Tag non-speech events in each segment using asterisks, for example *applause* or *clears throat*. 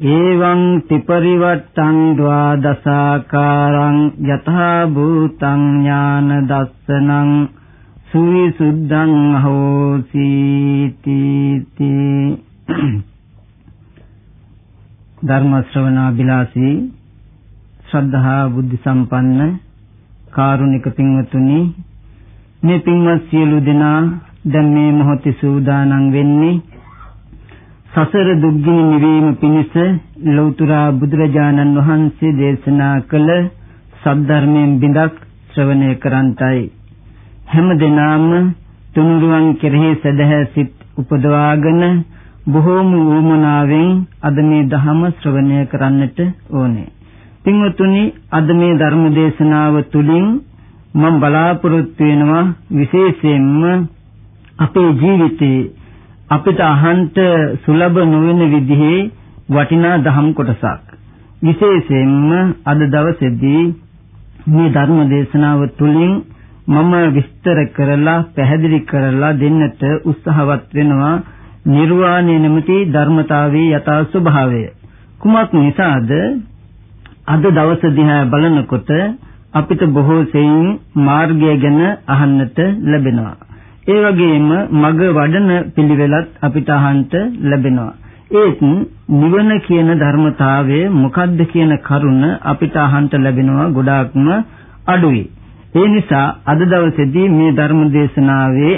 එවං ත්‍රිපරිවට්ටං ද්වාදසාකාරං යථා භූතං ඥාන දස්සනං සුවිසුද්ධං හෝසි තීති ධර්ම ශ්‍රවණා බිලාසී ශ්‍රද්ධා බුද්ධ සම්පන්න කාරුණික පින්වතුනි මේ පින්වත් සියලු දෙනා දැන් මේ මොහොතේ සූදානම් වෙන්නේ සසර දුක්ගිනි නිවීම පිණිස ලෞතර බුදුරජාණන් වහන්සේ දේශනා කළ සද්ධර්මයෙන් බිඳක් ශ්‍රවණය කරන්ටයි හැම දිනාම තුනුරුවන් කෙරෙහි සදහැ සිත් උපදවාගෙන බොහෝම වූමනාවෙන් අද මේ ධහම ශ්‍රවණය කරන්නට ඕනේ. පින්වතුනි අද මේ ධර්ම දේශනාව තුළින් මම බලාපොරොත්තු වෙනවා විශේෂයෙන්ම අපේ ජීවිතේ අපිට අහන්ට සුලභ නොවන විදිහේ වටිනා දහම් කොටසක්. විශේෂයෙන්ම අද දවසේදී මේ ධර්ම දේශනාව තුළින් මම විස්තර කරලා පැහැදිලි කරලා දෙන්නට උත්සාහවත් වෙනවා නිර්වාණය නැමැති ධර්මතාවයේ යථා ස්වභාවය. කුමක් නිසාද අද දවස දිහා බලනකොට අපිට බොහෝ සෙයින් මාර්ගය ගැන අහන්නට ලැබෙනවා. ඒ වගේම මග වඩන පිළිවෙලත් අපිට අහන්නට ලැබෙනවා. ඒත් නිවන කියන ධර්මතාවය මොකක්ද කියන කරුණ අපිට අහන්නට ලැබෙනවා ගොඩාක්ම අඩුයි. ඒ නිසා අද දවසේදී මේ ධර්ම දේශනාවේ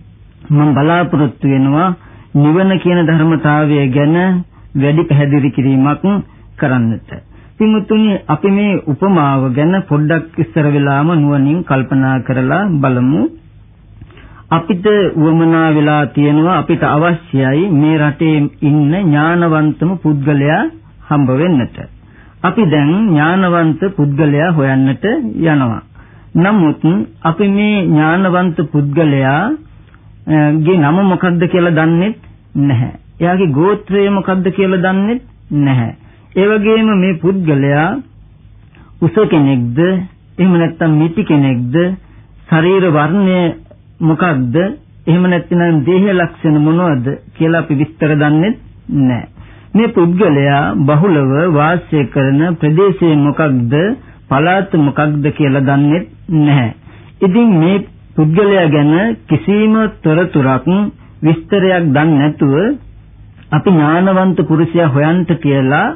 *clears throat* මම බලාපොරොත්තු වෙනවා නිවන කියන ධර්මතාවය ගැන වැඩි පැහැදිලි කිරීමක් කරන්නට. පින්වත්නි අපි මේ උපමාව ගැන පොඩ්ඩක් ඉස්සර වෙලාම නුවණින් කල්පනා කරලා බලමු. අපිට වමනා වෙලා තියෙනවා අපිට අවශ්‍යයි මේ රටේ ඉන්න ඥානවන්තම පුද්ගලයා හම්බ වෙන්නට. අපි දැන් ඥානවන්ත පුද්ගලයා හොයන්නට යනවා. නමුත් අපි මේ ඥානවන්ත පුද්ගලයා ගේ නම මොකක්ද කියලා දන්නේ නැහැ. එයාගේ ගෝත්‍රය මොකක්ද කියලා දන්නේ නැහැ. ඒ වගේම මේ පුද්ගලයා උස කෙනෙක්ද එහෙම නැත්නම් මිටි කෙනෙක්ද ශරීර වර්ණය මොකක්ද එහෙම නැත්නම් දේහ ලක්ෂණ මොනවද කියලා අපි විස්තර දන්නේ නැහැ. මේ පුද්ගලයා බහුලව වාසය කරන ප්‍රදේශය මොකක්ද පළාත මොකක්ද කියලා දන්නේ නැහැ. ඉතින් මේ පුද්ගලයා ගැන කිසිම තොරතුරක් විස්තරයක් දන්නේ නැතුව අපි ඥානවන්ත පුරුෂයා හොයන්ට කියලා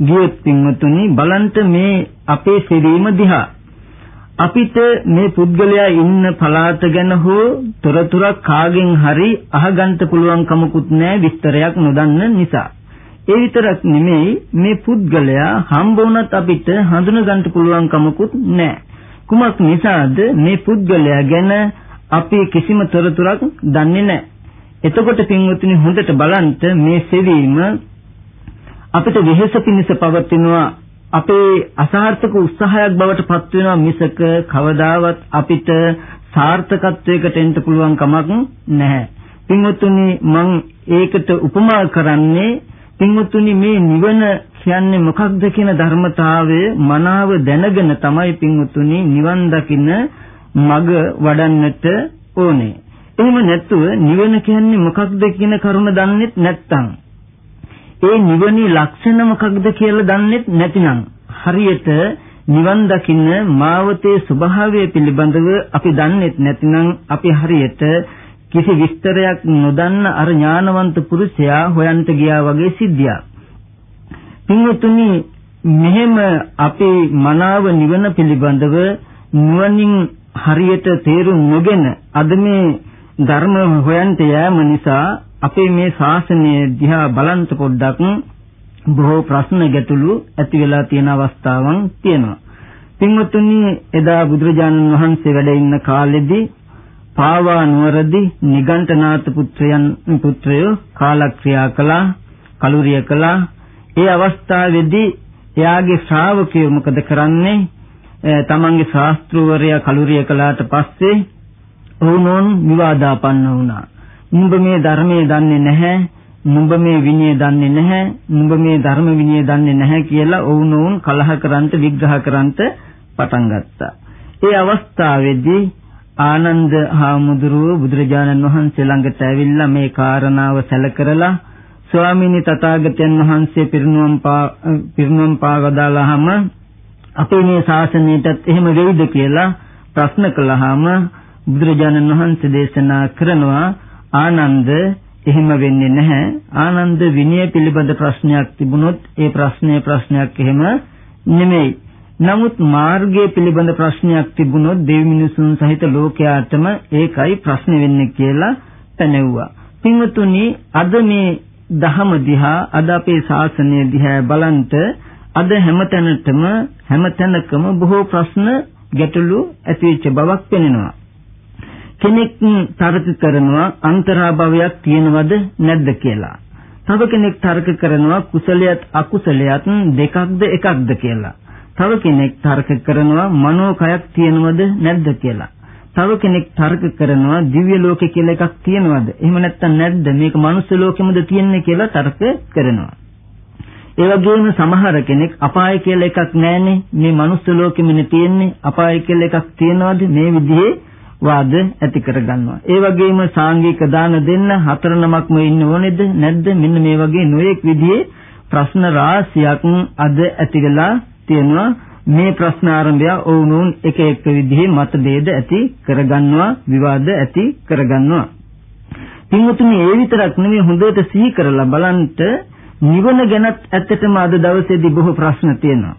ගියොත් පින්වතුනි බලන්ට මේ අපේ ශරීරම දිහා අපිට මේ පුද්ගලයා ඉන්න පළාත ගැන හෝ තොරතුරක් කාගෙන් හරි අහගන්න පුළුවන් කමකුත් නැහැ විස්තරයක් නොදන්න නිසා. ඒ විතරක් නෙමෙයි මේ පුද්ගලයා හම්බ වුණත් අපිට හඳුන ගන්න පුළුවන් කමකුත් නැහැ. කුමක් නිසාද මේ පුද්ගලයා ගැන අපි කිසිම තොරතුරක් දන්නේ නැහැ. එතකොට පින්වතුනි හොඳට බලන්න මේ සෙවීම අපිට වෙහෙස පිණිස පවතිනවා අපේ අසාර්ථක උත්සාහයක් බවට පත් වෙනවා මිසක කවදාවත් අපිට සාර්ථකත්වයකට එන්න පුළුවන් කමක් නැහැ. පින්වතුනි මම ඒකට උපමා කරන්නේ පින්වතුනි මේ නිවන කියන්නේ මොකක්ද කියන ධර්මතාවය මනාව දැනගෙන තමයි පින්වතුනි නිවන් දකින්න මඟ වඩන්නට ඕනේ. එහෙම නැත්නම් නිවන කියන්නේ මොකක්ද කියන කරුණ දන්නෙත් නැත්නම් ඒ නිවනේ ලක්ෂණ මොකක්ද කියලා දන්නෙත් නැතිනම් හරියට නිවන් දකින්න මාවතේ ස්වභාවය පිළිබඳව අපි දන්නෙත් නැතිනම් අපි හරියට කිසි විස්තරයක් නොදන්න අර ඥානවන්ත පුරුෂයා හොයන්ට ගියා වගේ සිද්ධියක්. පින්වතුනි මෙහෙම අපේ මනාව නිවන පිළිබඳව නුවණින් හරියට තේරුම් නොගෙන අද මේ ධර්ම හොයන්ට යෑම නිසා අපේ මේ ශාසනය දිහා බලන්න පොඩ්ඩක් බොහෝ ප්‍රශ්න ගැටලු ඇති වෙලා තියෙන අවස්ථාවන් තියෙනවා. පින්වතුනි එදා බුදුරජාණන් වහන්සේ වැඩ ඉන්න කාලෙදී පාවා නුවරදී නිගණ්ඨනාත පුත්‍රයන් පුත්‍රයෝ කාලක්‍රියා කළා කලුරිය කළා ඒ අවස්ථාවේදී එයාගේ ශ්‍රාවකයෝ මොකද කරන්නේ? තමන්ගේ ශාස්ත්‍රවරයා කලුරිය කළාට පස්සේ ඔවුනොන් විවාදාපන්න වුණා. නුඹ මේ ධර්මයේ දන්නේ නැහැ. නුඹ මේ විනය දන්නේ නැහැ. නුඹ මේ ධර්ම විනය දන්නේ නැහැ කියලා ඔවුනොන් කලහ කරන්ට විග්‍රහ කරන්ට පටන් ගත්තා. ඒ අවස්ථාවේදී ආනන්ද හාමුදුරුව බුදුරජාණන් වහන්සේ ළඟට ඇවිල්ලා මේ කාරණාව සැලකරලා ස්වාමීනි තථාගතයන් වහන්සේ පිරිනුවම් පා පිරිනුවම් පාවදාලාම අපේ මේ ශාසනයටත් එහෙම වෙයිද කියලා ප්‍රශ්න කළාම බුදුරජාණන් වහන්සේ දේශනා කරනවා ආනන්ද එහෙම වෙන්නේ නැහැ ආනන්ද විනය පිළිබඳ ප්‍රශ්නයක් තිබුණොත් ඒ ප්‍රශ්නය ප්‍රශ්නයක් එහෙම නෙමෙයි නමුත් මාර්ගය පිළිබඳ ප්‍රශ්නයක් තිබුණොත් දෙවි මිනිසුන් සහිත ලෝකයාටම ඒකයි ප්‍රශ්න වෙන්නේ කියලා පැනෙව්වා. පින්වතුනි අද මේ දහම දිහා අද අපේ ශාසනය දිහා බලන්ට අද හැමතැනටම හැමතැනකම බොහෝ ප්‍රශ්න ගැටලු ඇතිවෙච්ච බවක් පෙනෙනවා. කෙනෙක් තර්ක කරනවා අන්තරාභවයක් තියෙනවද නැද්ද කියලා. තව කෙනෙක් තර්ක කරනවා කුසලයට අකුසලයට දෙකක්ද එකක්ද කියලා. තව කෙනෙක් තර්ක කරනවා මනෝකයක් තියෙනවද නැද්ද කියලා. තව කෙනෙක් තර්ක කරනවා දිව්‍ය ලෝකෙ කියලා එකක් තියෙනවද? එහෙම නැත්නම් නැද්ද? මේක මනුස්ස ලෝකෙමද තියෙන්නේ කියලා තර්ක කරනවා. ඒ වගේම සමහර කෙනෙක් අපාය කියලා එකක් නැහැනේ. මේ මනුස්ස ලෝකෙමනේ තියෙන්නේ. අපාය කියලා එකක් තියනවද? මේ විදිහේ වාද ඇති කරගන්නවා. ඒ වගේම සාංගික දාන දෙන්න හතර නමක්ම ඉන්න ඕනේද? නැද්ද? මෙන්න මේ වගේ නොයෙක් විදිහේ ප්‍රශ්න රාශියක් අද ඇති වෙලා තියෙනවා. මේ ප්‍රශ්න ආරම්භය ඔවුනොන් එක එක විදිහේ මතභේද ඇති කරගන්නවා විවාද ඇති කරගන්නවා පින්වතුනි ඒ විතරක් නෙමෙයි හොඳට සිහි කරලා බලන්ට නිවන ගැනත් ඇත්තටම අද දවසේදී බොහෝ ප්‍රශ්න තියෙනවා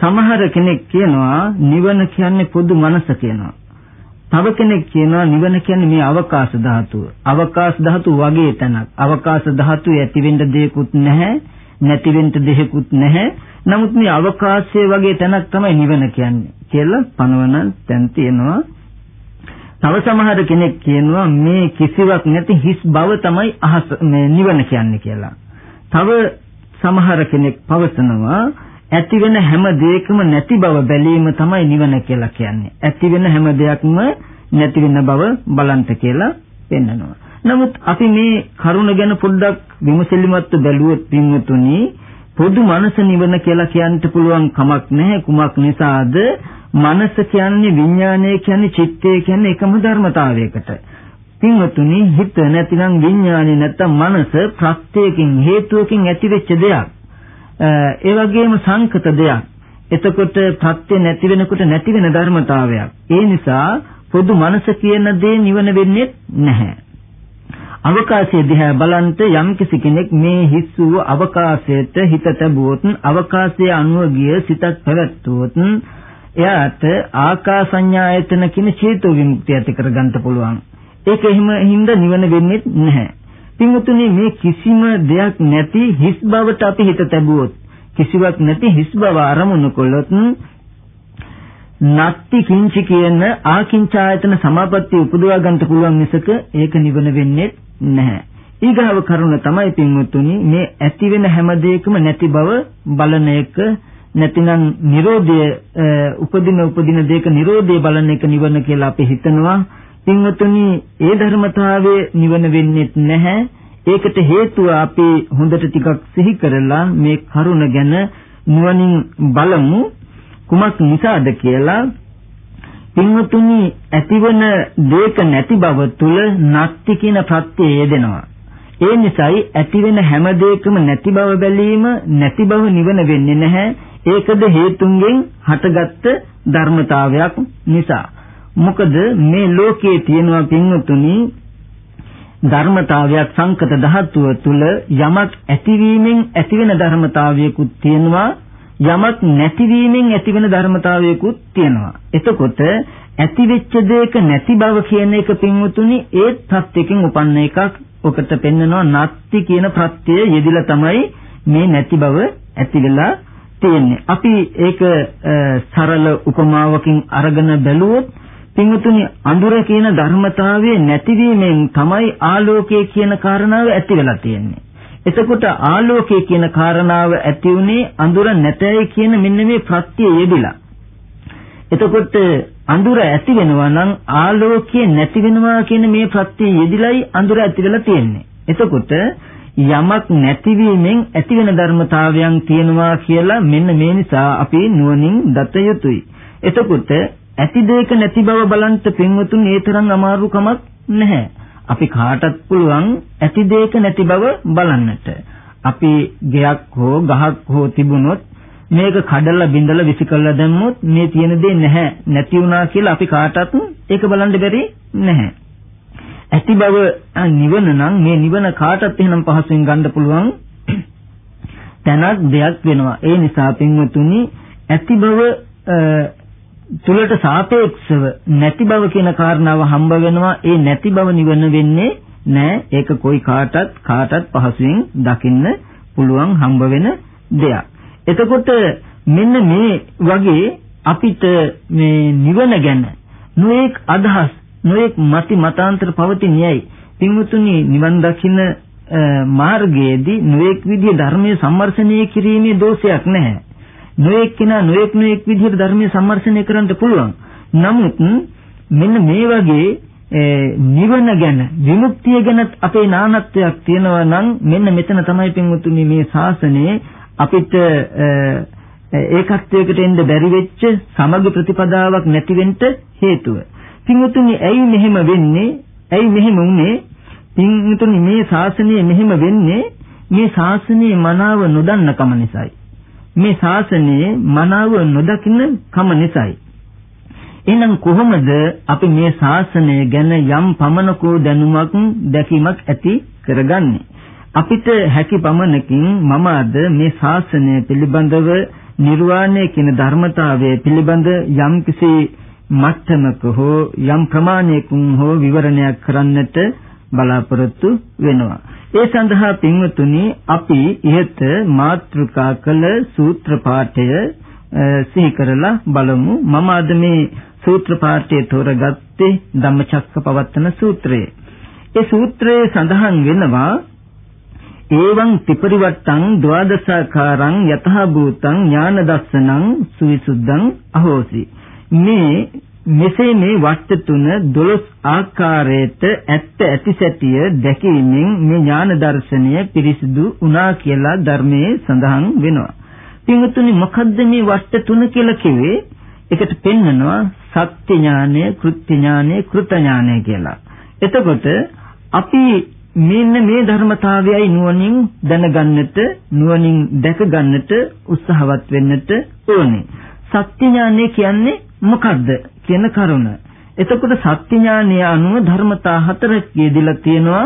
සමහර කෙනෙක් කියනවා නිවන කියන්නේ පොදු මනස කියනවා තව කෙනෙක් කියනවා නිවන කියන්නේ මේ අවකාශ ධාතුව අවකාශ ධාතුව වගේ තැනක් අවකාශ ධාතුවේ ඇති වෙන්න දෙයක්වත් නැහැ නැති වෙන්න දෙයක්වත් නැහැ නමුත් මේ අවකාශය වගේ තැනක් තමයි නිවන කියන්නේ කියලා පනවන තැන් තියෙනවා. තව සමහර කෙනෙක් කියනවා මේ කිසිවක් නැති හිස් බව තමයි අහස මේ නිවන කියන්නේ කියලා. තව සමහර කෙනෙක් පවසනවා ඇති වෙන හැම දෙයකම නැති බව බැලීම තමයි නිවන කියලා කියන්නේ. ඇති වෙන හැම දෙයක්ම නැති වෙන බව බලන්ත කියලා පෙන්නනවා. නමුත් අපි මේ කරුණ ගැන පොඩ්ඩක් විමසිලිමත්ව බැලුවොත් පින්වතුනි පොදු මනස නිවන කියලා කියන්න පුළුවන් කමක් නැහැ කුමක් නිසාද මනස කියන්නේ විඥානය කියන්නේ චිත්තය කියන්නේ එකම ධර්මතාවයකට පින්වතුනි හිත නැතිනම් විඥානය නැත්තම් මනස ප්‍රත්‍යයෙන් හේතුවකින් ඇතිවෙච්ච දෙයක් ඒ වගේම සංකත දෙයක් එතකොට ප්‍රත්‍ය නැති වෙනකොට නැති වෙන ධර්මතාවයක් ඒ නිසා පොදු මනස කියන දේ නිවන වෙන්නේ නැහැ අවකාශය දිහා බලන්ට යම්කිසි කෙනෙක් මේ හිස් වූ අවකාශයට හිත තැබුවොත් අවකාශයේ අනුව ගිය සිතක් පැවැත්වුවොත් එයාට ආකාසඤ්ඤායතන කියන චේතෝ විමුක්තිය ඇති කරගන්න පුළුවන්. ඒක එහෙම හින්දා නිවන වෙන්නේ නැහැ. පින්වතුනි මේ කිසිම දෙයක් නැති හිස් බවට අපි හිත තැබුවොත් කිසිවක් නැති හිස් බව අරමුණු කළොත් නත්ති කිංචි කියන ආකින්චායතන සමාපත්තිය උපදවා ගන්න පුළුවන් මිසක ඒක නිවන වෙන්නේ නැහැ. ඊගාව කරුණ තමයි පින්වත්තුනි මේ ඇති වෙන හැම දෙයකම නැති බව බලන එක නැතිනම් Nirodha උපදින උපදින දෙයක Nirodha බලන එක නිවන කියලා අපි හිතනවා. පින්වත්තුනි ඒ ධර්මතාවයේ නිවන වෙන්නේ නැහැ. ඒකට හේතුව අපි හොඳට ටිකක් සිහි කරලා මේ කරුණ ගැන නුවණින් බලමු කුමක් නිසාද කියලා පින්වතුනි ඇතිවන දේක නැති බව තුල නැති කියන ප්‍රත්‍යය යෙදෙනවා. ඒ නිසායි ඇතිවෙන හැම දෙයකම නැති බව බැලීම නැති බව නිවන වෙන්නේ නැහැ. ඒකද හේතුන්ගෙන් හටගත්ත ධර්මතාවයක් නිසා. මොකද මේ ලෝකයේ තියෙනවා පින්වතුනි ධර්මතාවයක් සංකත ධාතුව තුල යමක් ඇතිවීමෙන් ඇතිවෙන ධර්මතාවයකුත් තියෙනවා යමක් නැතිවීමෙන් ඇතිවෙන ධර්මතාවයකුත් තියෙනවා. එතකොට ඇතිවෙච්ච දෙයක නැති බව කියන එක පින්වතුනි ඒත් ප්‍රත්‍යයෙන් උපන්න එකක්. ඔකට පෙන්නනවා නත්ති කියන ප්‍රත්‍යය යෙදිලා තමයි මේ නැති බව ඇති වෙලා තියෙන්නේ. අපි ඒක සරල උපමාවකින් අරගෙන බැලුවොත් පින්වතුනි අඳුර කියන ධර්මතාවයේ නැතිවීමෙන් තමයි ආලෝකය කියන කාරණාව ඇති වෙලා තියෙන්නේ. එතකොට ආලෝකය කියන කාරණාව ඇති උනේ අඳුර නැතයි කියන මෙන්න මේ ප්‍රත්‍ය යෙදිලා. එතකොට අඳුර ඇති වෙනවා නම් ආලෝකය නැති වෙනවා කියන මේ ප්‍රත්‍ය යෙදිලයි අඳුර ඇති වෙලා තියෙන්නේ. එතකොට යමක් නැතිවීමෙන් ඇතිවෙන ධර්මතාවයන් තියෙනවා කියලා මෙන්න මේ නිසා අපි නුවණින් දත යුතුයි. එතකොට ඇති දෙයක නැති බව බලන්ට පින්වතුන් ඒ තරම් අමාරු කමක් නැහැ. අපි කාටත් පුළුවන් ඇති දෙයක නැති බව බලන්නට. අපි ගෙයක් හෝ ගහක් හෝ තිබුණොත් මේක කඩලා බිඳලා විසි කළා දැම්මොත් මේ තියෙන දේ නැහැ නැති වුණා කියලා අපි කාටත් ඒක බලන්න බැරි නැහැ. ඇති බව නිවන නම් මේ නිවන කාටත් එහෙනම් පහසුවෙන් ගන්න පුළුවන් තැනක් දෙයක් වෙනවා. ඒ නිසා පින්වතුනි ඇති බව තුලට සාපේක්ෂව නැති බව කියන කාරණාව හම්බ වෙනවා. ඒ නැති බව නිවන වෙන්නේ නෑ. ඒක કોઈ කාටත් කාටත් පහසුවෙන් දකින්න පුළුවන් හම්බ වෙන දෙයක්. එතකොට මෙන්න මේ වගේ අපිට මේ නිවන ගැන නොඑක් අදහස් නොඑක් මති මතාන්තර පවතිනියයි පින්වතුනි නිවන් දකින්න මාර්ගයේදී නොඑක් විදිහේ ධර්මයේ සම්මර්ෂණය කිරීමේ දෝෂයක් නැහැ. නොඑක් කෙනා නොඑක් නොඑක් විදිහට ධර්මයේ සම්මර්ෂණය කරන්න පුළුවන්. නමුත් මෙන්න මේ වගේ නිවන ගැන විමුක්තිය ගැන අපේ නානත්වයක් තියෙනවා නම් මෙන්න මෙතන තමයි පින්වතුනි මේ ශාසනයේ අපිට ඒකත්වයකට එන්න බැරි වෙච්ච සමග ප්‍රතිපදාවක් නැති වෙන්න හේතුව. පින්වතුනි ඇයි මෙහෙම වෙන්නේ? ඇයි මෙහෙම වුනේ? පින්වතුනි මේ ශාසනය මෙහෙම වෙන්නේ මේ ශාසනයේ මනාව නොදන්න කම නිසායි. මේ ශාසනයේ මනාව නොදකින්න කම නිසායි. එහෙනම් කොහොමද අපි මේ ශාසනය ගැන යම් පමණකෝ දැනුමක් දැකීමක් ඇති කරගන්නේ? අපිට හැකි පමණකින් මම අද මේ ශාසනය පිළිබඳව නිර්වාණය කියන ධර්මතාවය පිළිබඳ යම්කිසි මට්ටමක හෝ යම් ප්‍රමාණයකින් හෝ විවරණයක් කරන්නට බලාපොරොත්තු වෙනවා. ඒ සඳහා පින්වතුනි අපි ඉහත මාත්‍රිකා කළ සූත්‍ර පාඨය සිහි කරලා බලමු. මම අද මේ සූත්‍ර පාඨය තෝරගත්තේ ධම්මචක්කපවත්තන සූත්‍රය. ඒ සූත්‍රයේ සඳහන් වෙනවා ඒවං ත්‍රිපරිවට්ටං ද්වාදසාකාරං යතහ භූතං ඥාන දස්සනං සුවිසුද්ධං අහෝසි මේ මෙසේ මේ වස්තු තුන 12 ආකාරයට ඇත්ත ඇති සැටිය දැකීමෙන් මේ ඥාන දර්ශනය පිරිසිදු වුණා කියලා ධර්මයේ සඳහන් වෙනවා. පින්වතුනි මොකද්ද මේ වස්තු තුන කියලා කිව්වේ? ඒකට පෙන්නනවා සත්‍ය ඥානය, කෘත්‍ය ඥානය, කෘත ඥානය කියලා. එතකොට අපි මෙන්න මේ ධර්මතාවයයි නුවණින් දැනගන්නට, නුවණින් දැක ගන්නට උත්සාහවත් වෙන්නට ඕනේ. සත්‍ය ඥානය කියන්නේ මොකද්ද කියන කරුණ. එතකොට සත්‍ය ඥානය අනුව ධර්මතා හතරක් යෙදিলা තියෙනවා.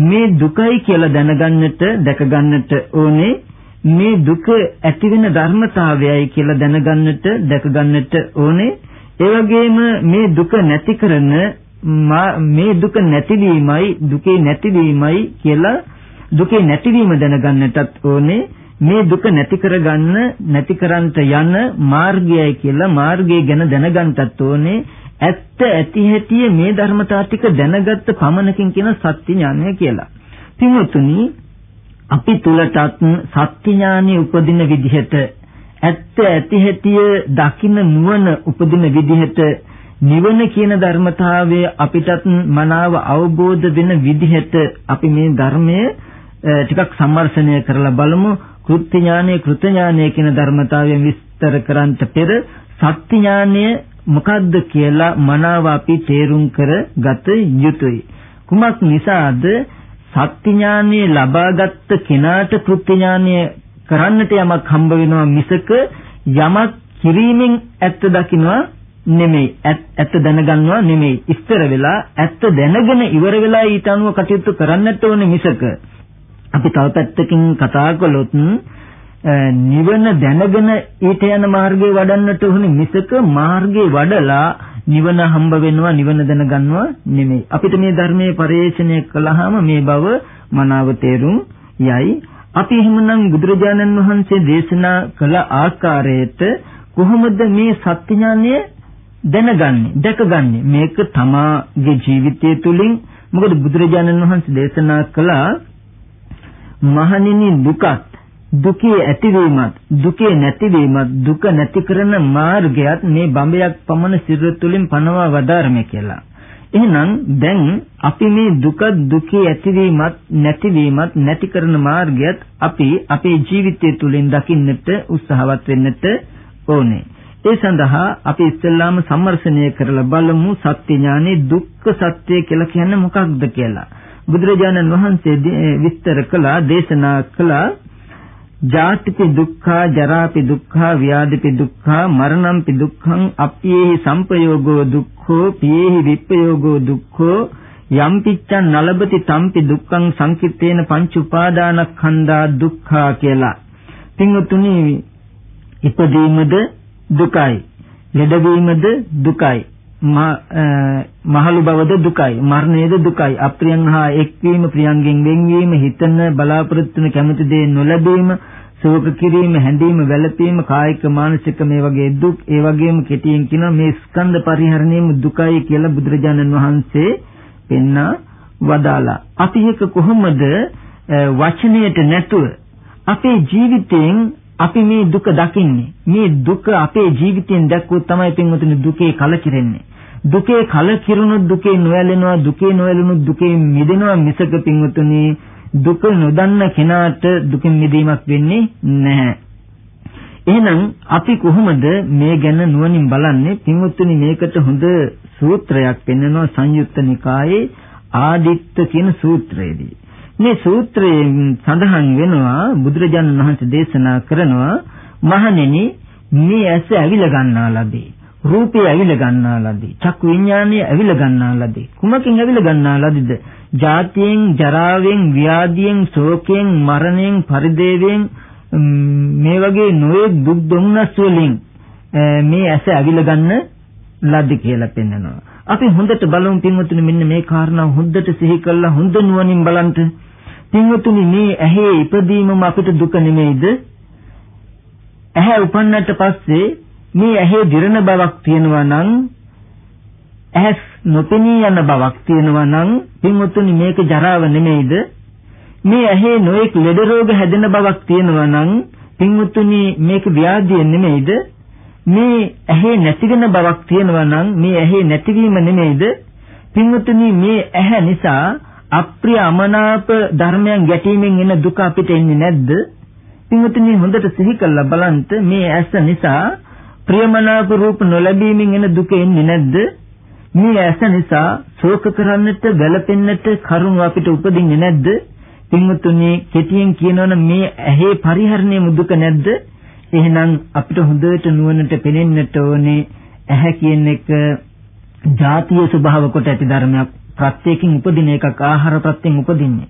මේ දුකයි කියලා දැනගන්නට, දැකගන්නට ඕනේ. මේ දුක ඇති වෙන ධර්මතාවයයි කියලා දැනගන්නට, දැකගන්නට ඕනේ. ඒ වගේම මේ දුක නැති කරන මේ දුක නැතිවීමයි, දුකේ නැතිවීමයි කියලා දුකේ නැතිවීම දැනගන්නටත් ඕනේ. මේ දුක නැති කරගන්න නැති කරන්ට යන මාර්ගයයි කියලා මාර්ගය ගැන දැනගන්නත් ඕනේ ඇත්ත ඇති හැටි මේ ධර්මතා ටික දැනගත්ත පමණකින් කියන සත්‍ය ඥානය කියලා. පින්වතුනි අපි තුලටත් සත්‍ය ඥානෙ උපදින විදිහට ඇත්ත ඇති හැටි දකින්න නුවණ උපදින විදිහට නිවන කියන ධර්මතාවය අපිටත් මනාව අවබෝධ වෙන විදිහට අපි මේ ධර්මය ටිකක් සම්මර්ෂණය කරලා බලමු කෘත්‍ය ඥානය කෘත ඥානය කියන ධර්මතාවයෙන් විස්තර කරන්නට පෙර සත්‍ය ඥානය මොකද්ද කියලා මනාව අපි තේරුම් කර ගත යුතුයි. කුමක් නිසාද? සත්‍ය ඥානය ලබාගත් කෙනාට කෘත්‍ය ඥානය කරන්නට යමක් හම්බ වෙනවා මිසක යමක් කිරීමෙන් ඇත්ත දකින්නවා නෙමෙයි. ඇත්ත දැනගන්නවා නෙමෙයි. ඉස්තර වෙලා ඇත්ත දැනගෙන ඉවර වෙලා ඊට අනුව කටයුතු කරන්නට ඕනේ මිසක අපි තව පැත්තකින් කතා කළොත් නිවන දැනගෙන ඊට යන මාර්ගේ වඩන්නට උනේ මිසක මාර්ගේ වඩලා නිවන හම්බ වෙනවා නිවන දැනගන්නවා නෙමෙයි. අපිට මේ ධර්මයේ පරිශ්‍රණය කළාම මේ බව මනාව තේරුම් යයි. අපි එහෙමනම් බුදුරජාණන් වහන්සේ දේශනා කළ ආකාරයට කොහොමද මේ සත්‍ය ඥානය දැනගන්නේ, දැකගන්නේ? මේක තමාගේ ජීවිතය තුළින් මොකද බුදුරජාණන් වහන්සේ දේශනා කළා මහණෙනි දුකත් දුකේ ඇතිවීමත් දුකේ නැතිවීමත් දුක නැති කරන මාර්ගයත් මේ බඹයක් පමණ සිර තුළින් පනවා වදාරමේ කියලා. එහෙනම් දැන් අපි මේ දුක දුකේ ඇතිවීමත් නැතිවීමත් නැති කරන මාර්ගයත් අපි අපේ ජීවිතය තුළින් දකින්නට උත්සාහවත් වෙන්නට ඕනේ. ඒ සඳහා අපි ඉස්සෙල්ලාම සම්මර්ෂණය කරලා බලමු සත්‍ය ඥානේ දුක්ඛ සත්‍ය කියලා කියන්නේ මොකක්ද කියලා. බුදුරජාණන් වහන්සේ විස්තර කළා දේශනා කළා ජාතිපි දුක්ඛා ජරාපි දුක්ඛා ව්‍යාධිපි දුක්ඛා මරණම්පි දුක්ඛං අප්පියේහි සම්පයෝගෝ දුක්ඛෝ පියේහි විප්පයෝගෝ දුක්ඛෝ යම් පිච්ඡන් නලබති තම්පි දුක්ඛං සංකිට්ඨේන පංච උපාදානස්කන්ධා දුක්ඛා කියලා. පින්වතුනි ඉපදීමද දුකයි. ලෙඩවීමද දුකයි. මහලු බවද දුකයි මරණයද දුකයි. අප්‍රියන් හා එක්වීම ප්‍රියන්ගෙන් වෙන්වීම හිතන බලාපොරොත්තු වෙන කැමති දේ නොලැබීම ශෝක කිරීම හැඬීම වැළපීම කායික මානසික මේ වගේ දුක් ඒ වගේම කෙටියෙන් කියනවා මේ ස්කන්ධ පරිහරණයම දුකයි කියලා බුදුරජාණන් වහන්සේ පෙන්නා වදාලා අපි එක කොහොමද වචනයට නැතුව අපේ ජීවිතයෙන් අපි මේ දුක දකින්නේ මේ දුක අපේ ජීවිතයෙන් දැක්කොත් තමයි පින්වතුනි දුකේ කලකිරෙන්නේ දුකේ කලකිරුණු දුකේ නොයැලෙනවා දුකේ නොයැලුණු දුකේ මිදෙනවා මිසක පින්වතුනි දුක නොදන්න කෙනාට දුකින් මිදීමක් වෙන්නේ නැහැ. එහෙනම් අපි කොහොමද මේ ගැන නුවණින් බලන්නේ? පින්වතුනි මේකට හොඳ සූත්‍රයක් පෙන්වනවා සංයුත්ත නිකායේ ආදිත්ත කියන සූත්‍රයේදී. මේ සූත්‍රයෙන් සඳහන් වෙනවා බුදුරජාණන් වහන්සේ දේශනා කරනවා මහණෙනි මේ ඇස ඇවිල ගන්නා ලදී. රූපය ඇවිල ගන්නා ලදී. චක්කු විඥානය ඇවිල ගන්නා ලදී. කුමකින් ඇවිල ගන්නා ලදීද? ජාතියෙන්, ජරාවෙන්, ව්‍යාධියෙන්, ශෝකයෙන්, මරණයෙන්, පරිදේවයෙන් මේ වගේ නොයෙක් දුක් දුම්නස් වලින් මේ ඇස ඇවිල ගන්න ලද්ද කියලා පෙන්වනවා. අපි හොඳට බලමු පින්වතුනි මෙන්න මේ කාරණා හොඳට සිහි කළා හොඳ නුවණින් බලන්න. පින්වතුනි මේ ඇහි ඉපදීමම අපිට දුක නෙමෙයිද? ඇහැ උපන්නට පස්සේ මේ ඇහි දිරන බවක් තියෙනවා නම් ඇස් නොපෙනී යන බවක් තියෙනවා නම් පින්වතුනි මේක ජරාව නෙමෙයිද? මේ ඇහි නොඑක් ලෙඩ රෝග හැදෙන බවක් තියෙනවා නම් පින්වතුනි මේක ව්‍යාධිය නෙමෙයිද? මේ ඇහි නැති වෙන බවක් තියෙනවා නම් මේ ඇහි නැතිවීම නෙමෙයිද? පින්වතුනි මේ ඇහැ නිසා අප්‍රිය අමනාප ධර්මයන් ගැටීමෙන් එන දුක අපිට එන්නේ නැද්ද පින්වතුනි හොඳට සිහි කරලා බලන්න මේ ඇස නිසා ප්‍රියමනාප රූප නොලැබීමෙන් එන දුක එන්නේ නැද්ද? මේ ඇස නිසා ශෝක කරන්නට, වැළපෙන්නට කරුණ අපිට උපදින්නේ නැද්ද? පින්වතුනි කෙටියෙන් කියනවනම් මේ ඇහි පරිහරණය මුදුක නැද්ද? එහෙනම් අපිට හොඳට නුවණට පෙනෙන්නට ඕනේ ඇහැ කියන එක ජාතිය ස්වභාව කොට ඇති ධර්මයක් ප්‍රත්‍යයෙන් උපදින එකක් ආහාර ප්‍රත්‍යයෙන් උපදින්නේ.